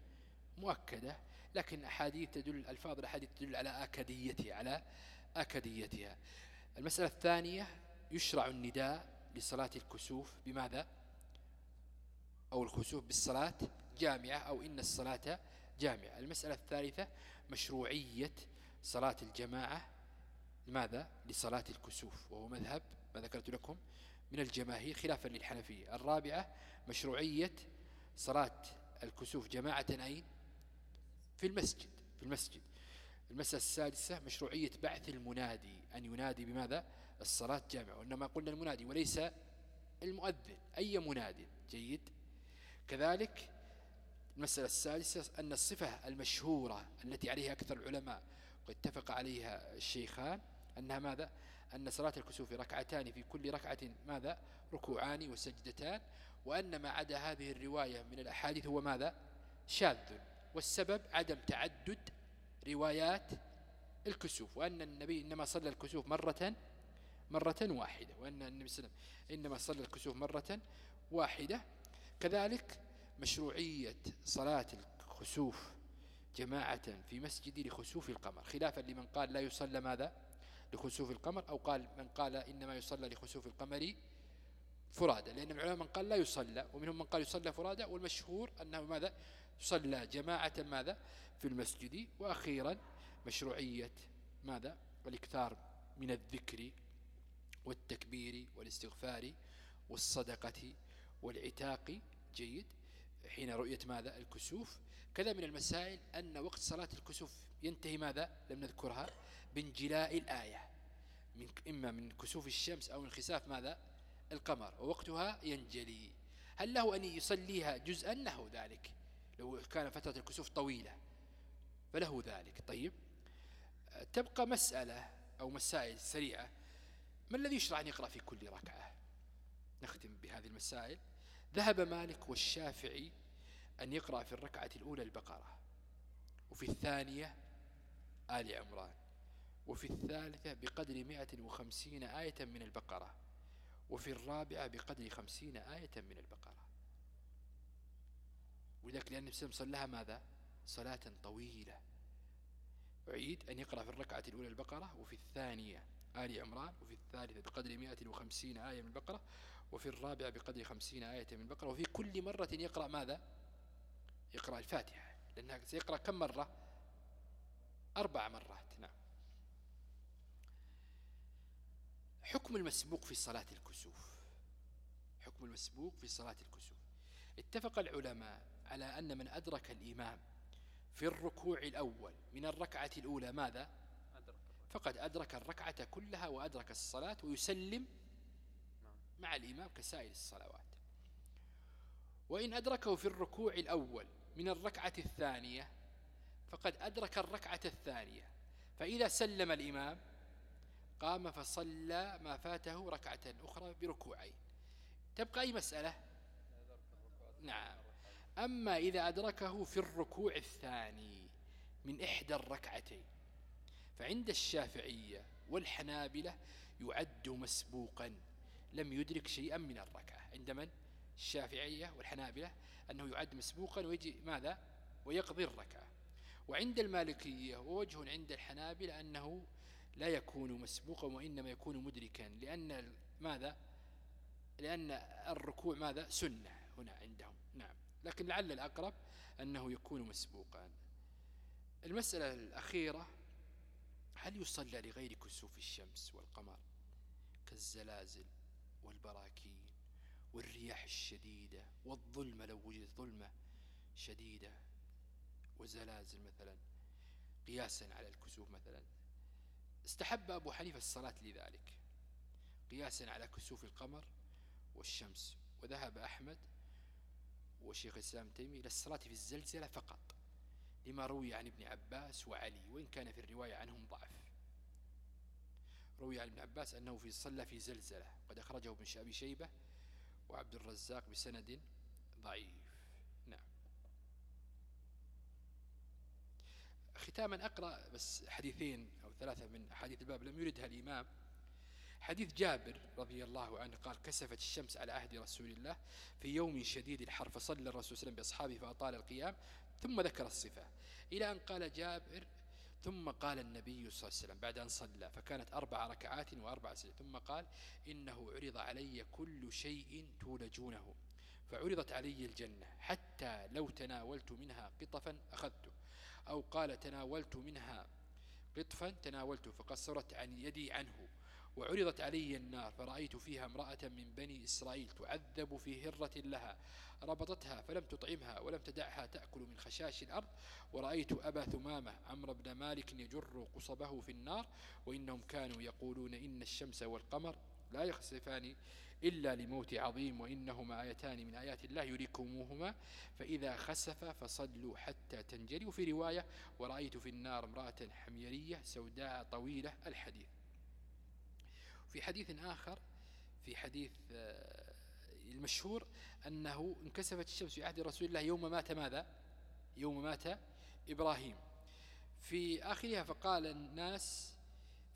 مؤكدة لكن أحاديث تدل ألفاظ الأحاديث تدل على أكديتها على أكديتها. المسألة الثانية يشرع النداء لصلاة الكسوف بماذا؟ أو الخسوف بالصلاة جامعة أو إن الصلاة جامعة. المسألة الثالثة مشروعية صلاة الجماعة لماذا؟ لصلاة الكسوف وهو مذهب ما ذكرت لكم من الجماهير خلافا للحنفية. الرابعة مشروعية صلاة الكسوف جماعة أين في المسجد في المسجد. المسألة السادسة مشروعية بعث المنادي. أن ينادي بماذا؟ الصلاة جامعة. وإنما قلنا المنادي وليس المؤذن أي مناد جيد. كذلك المسألة السادسة أن الصفة المشهورة التي عليها أكثر العلماء واتفق عليها الشيخان أنها ماذا؟ أن صلاة الكسوف ركعتان في كل ركعة ماذا؟ ركوعان وسجدتان وأن ما عدا هذه الرواية من الأحاديث هو ماذا؟ شاذ والسبب عدم تعدد روايات الكسوف وأن النبي إنما صلى الكسوف مرة مرة واحدة وأن النبي صلى الله عليه وسلم إنما صلى الكسوف مرة واحدة. كذلك مشروعية صلاة الخسوف جماعة في مسجد لخسوف القمر خلافا لمن قال لا يصلى ماذا؟ لخسوف القمر أو قال من قال إنما يصلى لخسوف القمر فرادى لأن من العلماء من قال لا يصلى ومنهم من قال يصلى فرادى والمشهور أنه ماذا؟ يصلى جماعة ماذا؟ في المسجد وأخيرا مشروعية ماذا؟ والاكثار من الذكر والتكبير والاستغفار والصدقة والعتاق جيد. حين رؤية ماذا؟ الكسوف. كذا من المسائل أن وقت صلاة الكسوف ينتهي ماذا؟ لم نذكرها. بانجلاء الآية. من إما من كسوف الشمس أو انخساف ماذا؟ القمر. ووقتها ينجلي. هل له أن يصليها جزءا؟ له ذلك. لو كان فترة الكسوف طويلة فله ذلك. طيب. تبقى مسألة أو مسائل سريعة. ما الذي يشرع أن يقرأ في كل ركعة؟ نختم بهذه المسائل. ذهب مالك والشافعي أن يقرأ في الركعة الأولى البقرة وفي الثانية آل عمران. وفي الثالثة بقدر مئة وخمسين آية من البقرة وفي الرابعة بقدر خمسين آية من البقرة. وذلك لأن النبي صلى لها ماذا؟ صلاة طويلة. أعيد أن يقرأ في الركعة الأولى البقرة وفي الثانية آل عمران وفي الثالثة بقدر مئة وخمسين آية من البقرة وفي الرابعة بقدر خمسين آية من البقرة وفي كل مرة يقرأ ماذا؟ يقرأ الفاتحة لأنها سيقرأ كم مرة؟ أربع مرات. نعم. حكم المسبوق في صلاة الكسوف. حكم المسبوق في صلاة الكسوف. اتفق العلماء على أن من أدرك الإمام في الركوع الأول من الركعة الأولى ماذا؟ فقد أدرك الركعة كلها وأدرك الصلاة ويسلم مع الإمام كسائر الصلوات. وإن أدركه في الركوع الأول من الركعة الثانية فقد أدرك الركعة الثانية. فإذا سلم الإمام قام فصلى ما فاته ركعة أخرى بركوعين. تبقى أي مسألة؟ نعم. أما إذا أدركه في الركوع الثاني من إحدى الركعتين فعند الشافعية والحنابلة يعد مسبوقا لم يدرك شيئا من الركعة. عند من؟ الشافعية والحنابلة أنه يعد مسبوقا ويجي ماذا؟ ويقضي الركعة. وعند المالكية ووجه عند الحنابلة أنه لا يكون مسبوقا وإنما يكون مدركا. لأن ماذا؟ لأن الركوع ماذا؟ سنة هنا عندهم. نعم. لكن لعل الأقرب أنه يكون مسبوقا. المسألة الأخيرة هل يصلى لغير كسوف الشمس والقمر كالزلازل والبراكين والرياح الشديدة والظلمة؟ لو وجدت ظلمة شديدة وزلازل مثلا قياسا على الكسوف مثلا استحب أبو حنيفة الصلاة لذلك قياسا على كسوف القمر والشمس وذهب أحمد وشيخ الإسلام تيمي إلى الصلاة في الزلزلة فقط لما روي عن ابن عباس وعلي وإن كان في الرواية عنهم ضعف. روي عن ابن عباس أنه في صلى في زلزلة قد أخرجه ابن شابي شيبة وعبد الرزاق بسند ضعيف نعم ختاما أقرأ بس حديثين أو ثلاثة من حديث الباب لم يردها الإمام. حديث جابر رضي الله عنه قال كسفت الشمس على عهد رسول الله في يوم شديد الحر فصلى الرسول صلى الله عليه وسلم بأصحابه فأطال القيام ثم ذكر الصفة. إلى أن قال جابر ثم قال النبي صلى الله عليه وسلم بعد أن صلى فكانت أربع ركعات وأربع سجد ثم قال إنه عرض علي كل شيء تولجونه فعرضت علي الجنة حتى لو تناولت منها قطفا أخذته. أو قال تناولت منها قطفا تناولته فقصرت عن يدي عنه وعرضت علي النار فرأيت فيها امرأة من بني إسرائيل تعذب في هرة لها. ربطتها فلم تطعمها ولم تدعها تأكل من خشاش الأرض. ورأيت أبا ثمامة عمرو بن مالك يجر قصبه في النار وإنهم كانوا يقولون إن الشمس والقمر لا يخسفان إلا لموت عظيم وإنهما آيتان من آيات الله يريكموهما فإذا خسف فصلوا حتى تنجلي وفي رواية ورأيت في النار امرأة حميرية سوداء طويلة الحديث. في حديث آخر في حديث آه، المشهور أنه انكسفت الشمس في عهد رسول الله يوم مات ماذا؟ يوم مات إبراهيم. في آخرها فقال الناس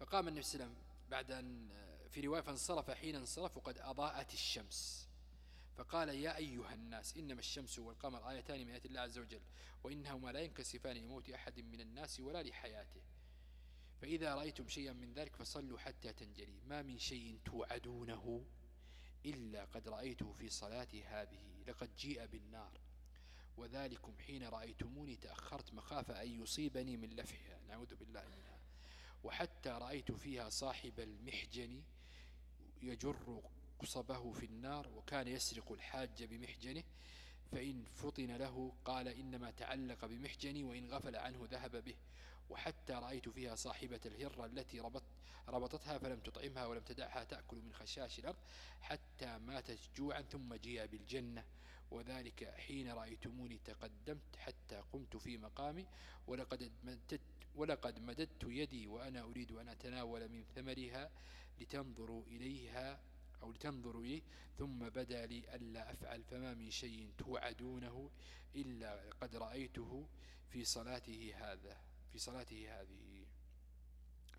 فقام النبي صلى الله عليه وسلم بعد أن آه، في رواية فانصرف حين انصرف وقد أضاءت الشمس. فقال يا أيها الناس إنما الشمس والقمر آيتان من آيات الله عز وجل وإنهما لا ينكسفان لموت أحد من الناس ولا لحياته. فإذا رأيتم شيئا من ذلك فصلوا حتى تنجلي. ما من شيء توعدونه إلا قد رأيته في صلاتي هذه لقد جيء بالنار. وذلكم حين رأيتموني تأخرت مخافة أن يصيبني من لفحها نعوذ بالله منها. وحتى رأيت فيها صاحب المحجن يجر قصبه في النار وكان يسرق الحاج بمحجنه فإن فطن له قال إنما تعلق بمحجني وإن غفل عنه ذهب به. وحتى رأيت فيها صاحبة الهرة التي ربط ربطتها فلم تطعمها ولم تدعها تأكل من خشاش الأرض حتى ماتت جوعا ثم جيء بالجنة. وذلك حين رأيتموني تقدمت حتى قمت في مقامي ولقد مددت, ولقد مددت يدي وأنا أريد أن أتناول من ثمرها لتنظروا إليها أو لتنظروا إليه ثم بدا لي ألا أفعل فما من شيء توعدونه إلا قد رأيته في صلاته هذا في صلاته هذه.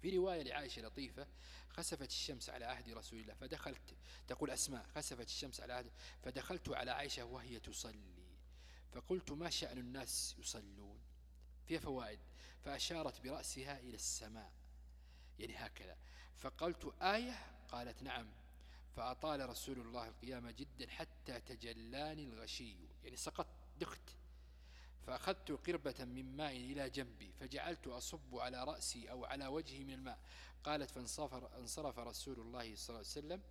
في رواية لعائشة لطيفة خسفت الشمس على عهد رسول الله فدخلت تقول أسماء خسفت الشمس على عهد فدخلت على عائشة وهي تصلي فقلت ما شأن الناس يصلون؟ فيها فوائد فأشارت برأسها إلى السماء يعني هكذا. فقلت آية؟ قالت نعم. فأطال رسول الله القيامة جدا حتى تجلاني الغشي. يعني سقط دخت فأخذت قربة من ماء إلى جنبي فجعلت أصب على رأسي أو على وجهي من الماء. قالت فانصرف رسول الله صلى الله عليه وسلم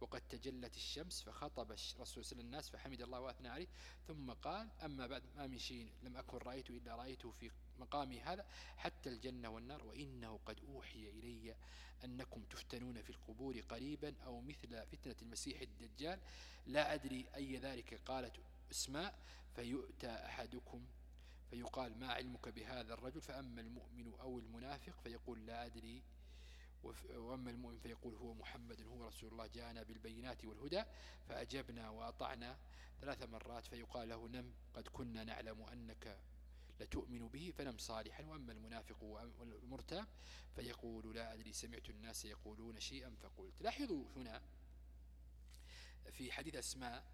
وقد تجلت الشمس فخطب الرسول صلى الناس فحمد الله وأثنى عليه. ثم قال أما بعد ما من شيء لم أكن رأيته إلا رأيته في مقامي هذا حتى الجنة والنار وإنه قد أوحي إلي أنكم تفتنون في القبور قريبا أو مثل فتنة المسيح الدجال. لا أدري أي ذلك قالت أسماء فيؤتى أحدكم فيقال ما علمك بهذا الرجل؟ فأما المؤمن أو المنافق فيقول لا أدري وأما المؤمن فيقول هو محمد هو رسول الله. جاءنا بالبينات والهدى فأجبنا وأطعنا ثلاث مرات فيقال له نم قد كنا نعلم أنك لتؤمن به فنم صالحا وأما المنافق والمرتاب فيقول لا أدري سمعت الناس يقولون شيئا فقلت. لاحظوا هنا في حديث أسماء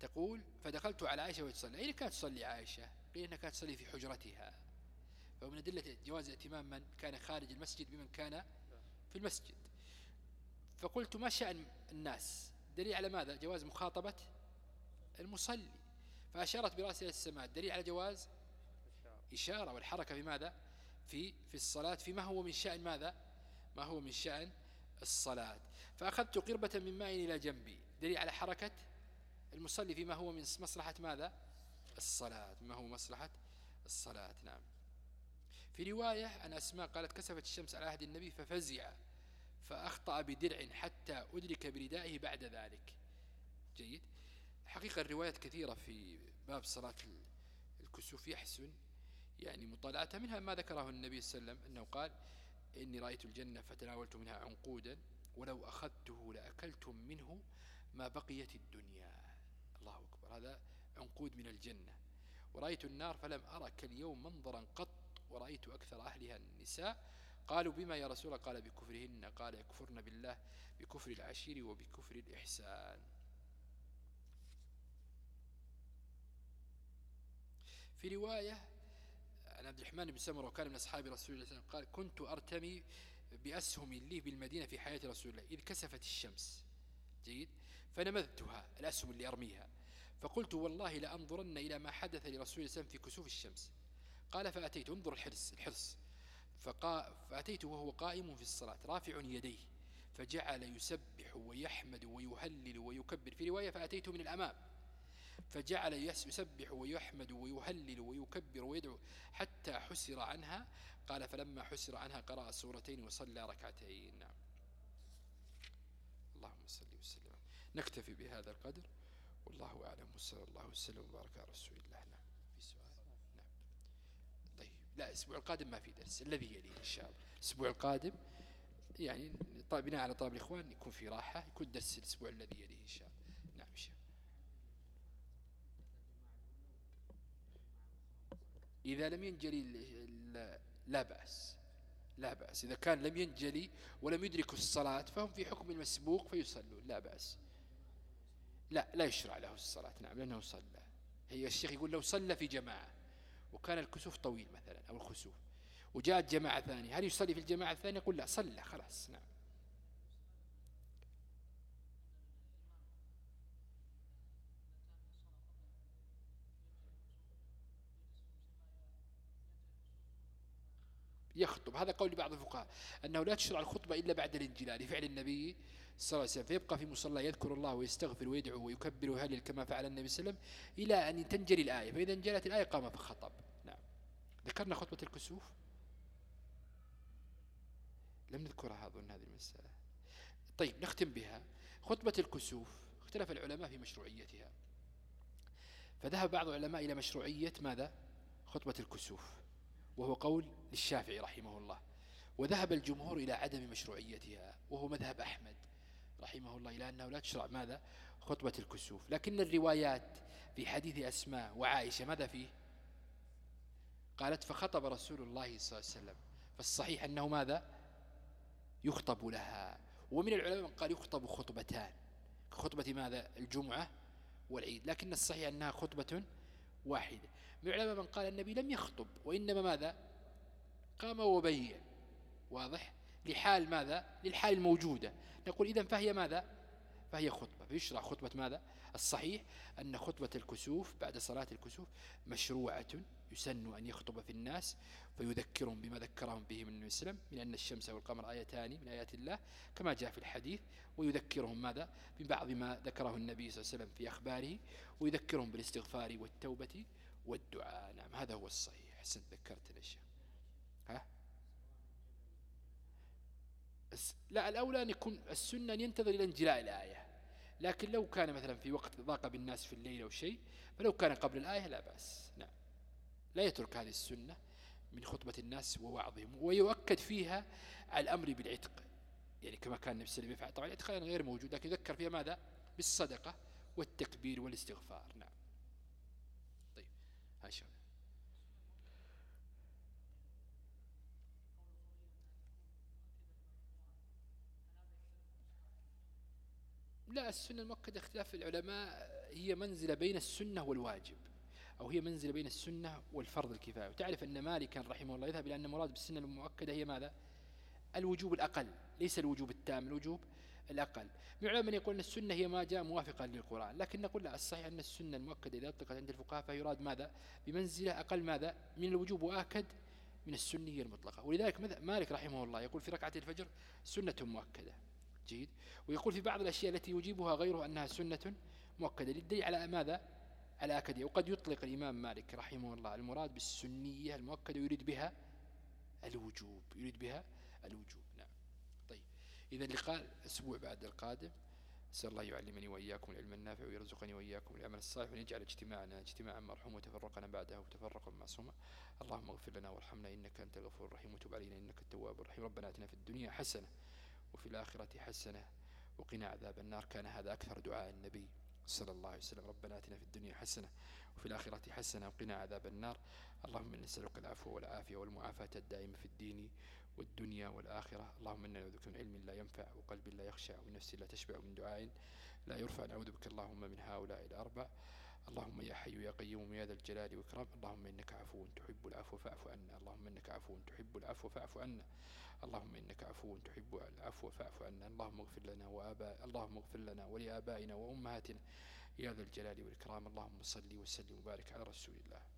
تقول فدخلت على عائشة وهي تصلي أين كانت تصلي عائشة؟ قيل أنها كانت تصلي في حجرتها. فمن أدلة جواز ائتمام من كان خارج المسجد بمن كان في المسجد. فقلت ما شأن الناس؟ دليل على ماذا؟ جواز مخاطبة المصلي. فأشارت برأسها السماء. دليل على جواز إشارة والحركة في ماذا؟ في في الصلاة. فيما هو من شأن ماذا؟ ما هو من شأن الصلاة. فأخذت قربة من ماء إلى جنبي. دليل على حركة المصلي فيما هو من مصلحة ماذا؟ الصلاة. ما هو مصلحة الصلاة. نعم. في رواية عن أسماء قالت كسفت الشمس على عهد النبي ففزع فأخطأ بدرع حتى أدرك بردائه بعد ذلك. جيد. حقيقة الروايات كثيرة في باب صلاة الكسوف. يحسن يعني مطالعتها منها ما ذكره النبي صلى الله عليه وسلم أنه قال إني رأيت الجنة فتناولت منها عنقودا ولو أخذته لأكلتم منه ما بقيت الدنيا. الله أكبر. هذا عنقود من الجنة. ورأيت النار فلم أرى كاليوم منظرا قط ورأيت أكثر أهلها النساء. قالوا بما يا رسول قال بكفرهن. قال يكفرن بالله بكفر العشير وبكفر الإحسان. في رواية عن عبد الرحمن بن سمر وكان من أصحاب رسول الله قال كنت أرتمي بأسهم لي بالمدينة في حياة رسول الله إذ كسفت الشمس. جيد. فنمذتها الأسهم اللي أرميها. فقلت والله لأنظرن إلى ما حدث لرسول الله في كسوف الشمس. قال فأتيت انظر الحرص الحرص. فأتيت وهو قائم في الصلاة رافع يديه فجعل يسبح ويحمد ويهلل ويكبر. في رواية فأتيت من الأمام. فجعل يسبح ويحمد ويهلل ويكبر ويدعو حتى حسر عنها. قال فلما حسر عنها قرأ سورتين وصلى ركعتين. نعم. اللهم صل وسلم. نكتفي بهذا القدر. والله أعلم. وصلى الله وسلم وبارك على رسول الله. نعم. في سؤال؟ نعم. طيب. لا الأسبوع القادم ما في درس. الذي يليه إن شاء الله. الأسبوع القادم يعني بناء على طلب الإخوان يكون في راحة يكون درس الأسبوع الذي يليه إن شاء الله نعم شاء إذا لم ينجلي لا بأس لا بأس. إذا كان لم ينجلي ولم يدركوا الصلاة فهم في حكم المسبوق فيصلون لا بأس. لا لا يشرع له الصلاة نعم لأنه صلى. هي الشيخ يقول لو صلى في جماعة وكان الكسوف طويل مثلا أو الخسوف وجاءت جماعة ثانية هل يصلي في الجماعة الثانية؟ يقول لا صلى خلاص نعم. يخطب. هذا قول بعض الفقهاء أنه لا تشرع الخطبة إلا بعد الانجلال. لفعل النبي صلى الله عليه وسلم فيبقى في مصلى يذكر الله ويستغفر ويدعو ويكبر ويهلل كما فعل النبي صلى الله عليه وسلم إلى أن تنجلي الآية. فإذا انجلت الآية قام فخطب. نعم. ذكرنا خطبة الكسوف؟ لم نذكرها أظن هذه المسألة. طيب نختم بها. خطبة الكسوف اختلف العلماء في مشروعيتها. فذهب بعض العلماء إلى مشروعية ماذا؟ خطبة الكسوف. وهو قول للشافعي رحمه الله. وذهب الجمهور إلى عدم مشروعيتها وهو مذهب أحمد رحمه الله إلى أنه لا تشرع ماذا؟ خطبة الكسوف. لكن الروايات في حديث أسماء وعائشة ماذا فيه؟ قالت فخطب رسول الله صلى الله عليه وسلم. فالصحيح أنه ماذا؟ يخطب لها. ومن العلماء قال يخطب خطبتان خطبة ماذا؟ الجمعة والعيد. لكن الصحيح أنها خطبة واحدة. العلماء من قال النبي لم يخطب وإنما ماذا؟ قام وبين. واضح؟ لحال ماذا؟ للحال الموجودة. نقول إذا فهي ماذا؟ فهي خطبة. فيشرع خطبة ماذا؟ الصحيح أن خطبة الكسوف بعد صلاة الكسوف مشروعة يسن أن يخطب في الناس فيذكرهم بما ذكرهم به من السلام من أن الشمس والقمر آيتان من آيات الله كما جاء في الحديث ويذكرهم ماذا؟ ببعض ما ذكره النبي صلى الله عليه وسلم في أخباره ويذكرهم بالاستغفار والتوبة والدعاء. نعم هذا هو الصحيح. حسن ذكرت الأشياء. ها؟ لا الأولى أن يكون السنة أن ينتظر إلى انجلاء الآية. لكن لو كان مثلا في وقت ضاق بالناس في الليل أو شيء فلو كان قبل الآية لا بأس. نعم. لا يترك هذه السنة من خطبة الناس ووعظهم. ويؤكد فيها على الأمر بالعتق. يعني كما كان النبي صلى الله عليه وسلم يفعل. طبعا العتق غير موجود لكن يذكر فيها ماذا؟ بالصدقة والتكبير والاستغفار. نعم طيب هاي لا السنة المؤكدة اختلاف العلماء هي منزلة بين السنة والواجب أو هي منزلة بين السنة والفرض الكفاية. وتعرف أن مالكا رحمه الله يذهب إلى أن مراد بالسنة المؤكدة هي ماذا؟ الوجوب الأقل ليس الوجوب التام الوجوب الأقل. من علماء من يقول أن السنة هي ما جاء موافقا للقرآن لكن نقول لا الصحيح أن السنة المؤكدة إذا أطلقت عند الفقهاء فيراد ماذا؟ بمنزلة أقل ماذا؟ من الوجوب وآكد من السنية المطلقة. ولذلك مالك رحمه الله يقول في ركعة الفجر سنة مؤكدة. جيد. ويقول في بعض الأشياء التي يجيبها غيره أنها سنة مؤكدة. للدليل على ماذا؟ على أكدية وقد يطلق الإمام مالك رحمه الله المراد بالسنية المؤكدة يريد بها الوجوب يريد بها الوجوب. نعم. طيب. إذا اللقاء الأسبوع بعد القادم أسأل الله يعلمني وإياكم العلم النافع ويرزقني وإياكم العمل الصالح ويجعل اجتماعنا اجتماعا مرحوم وتفرقنا بعده وتفرقا معصوما. اللهم اغفر لنا وارحمنا إنك أنت الغفور الرحيم وتب علينا إنك التواب الرحيم. ربنا آتنا في الدنيا حسنة وفي الآخرة حسنة. وقنا عذاب النار. كان هذا أكثر دعاء النبي صلى الله عليه وسلم. ربنا آتنا في الدنيا حسنة وفي الآخرة حسنة وقنا عذاب النار. اللهم إنا نسألك العفو والعافية والمعافاة الدائمة في الدين والدنيا والآخرة. اللهم إنا نعوذ بك من علم لا ينفع وقلب لا يخشع ونفس لا تشبع من دعاء لا يرفع. نعوذ بك اللهم من هؤلاء الأربع. اللهم يا حي يا قيوم يا ذا الجلال والإكرام. اللهم إنك عفو تحب العفو فاعف عنا. اللهم إنك عفو تحب العفو فاعف عنا. اللهم إنك عفو تحب العفو فاعف عنا. اللهم اغفر لنا وآباء اللهم اغفر لنا ولآبائنا وأمهاتنا يا ذا الجلال والإكرام. اللهم صل وسلم وبارك على رسول الله.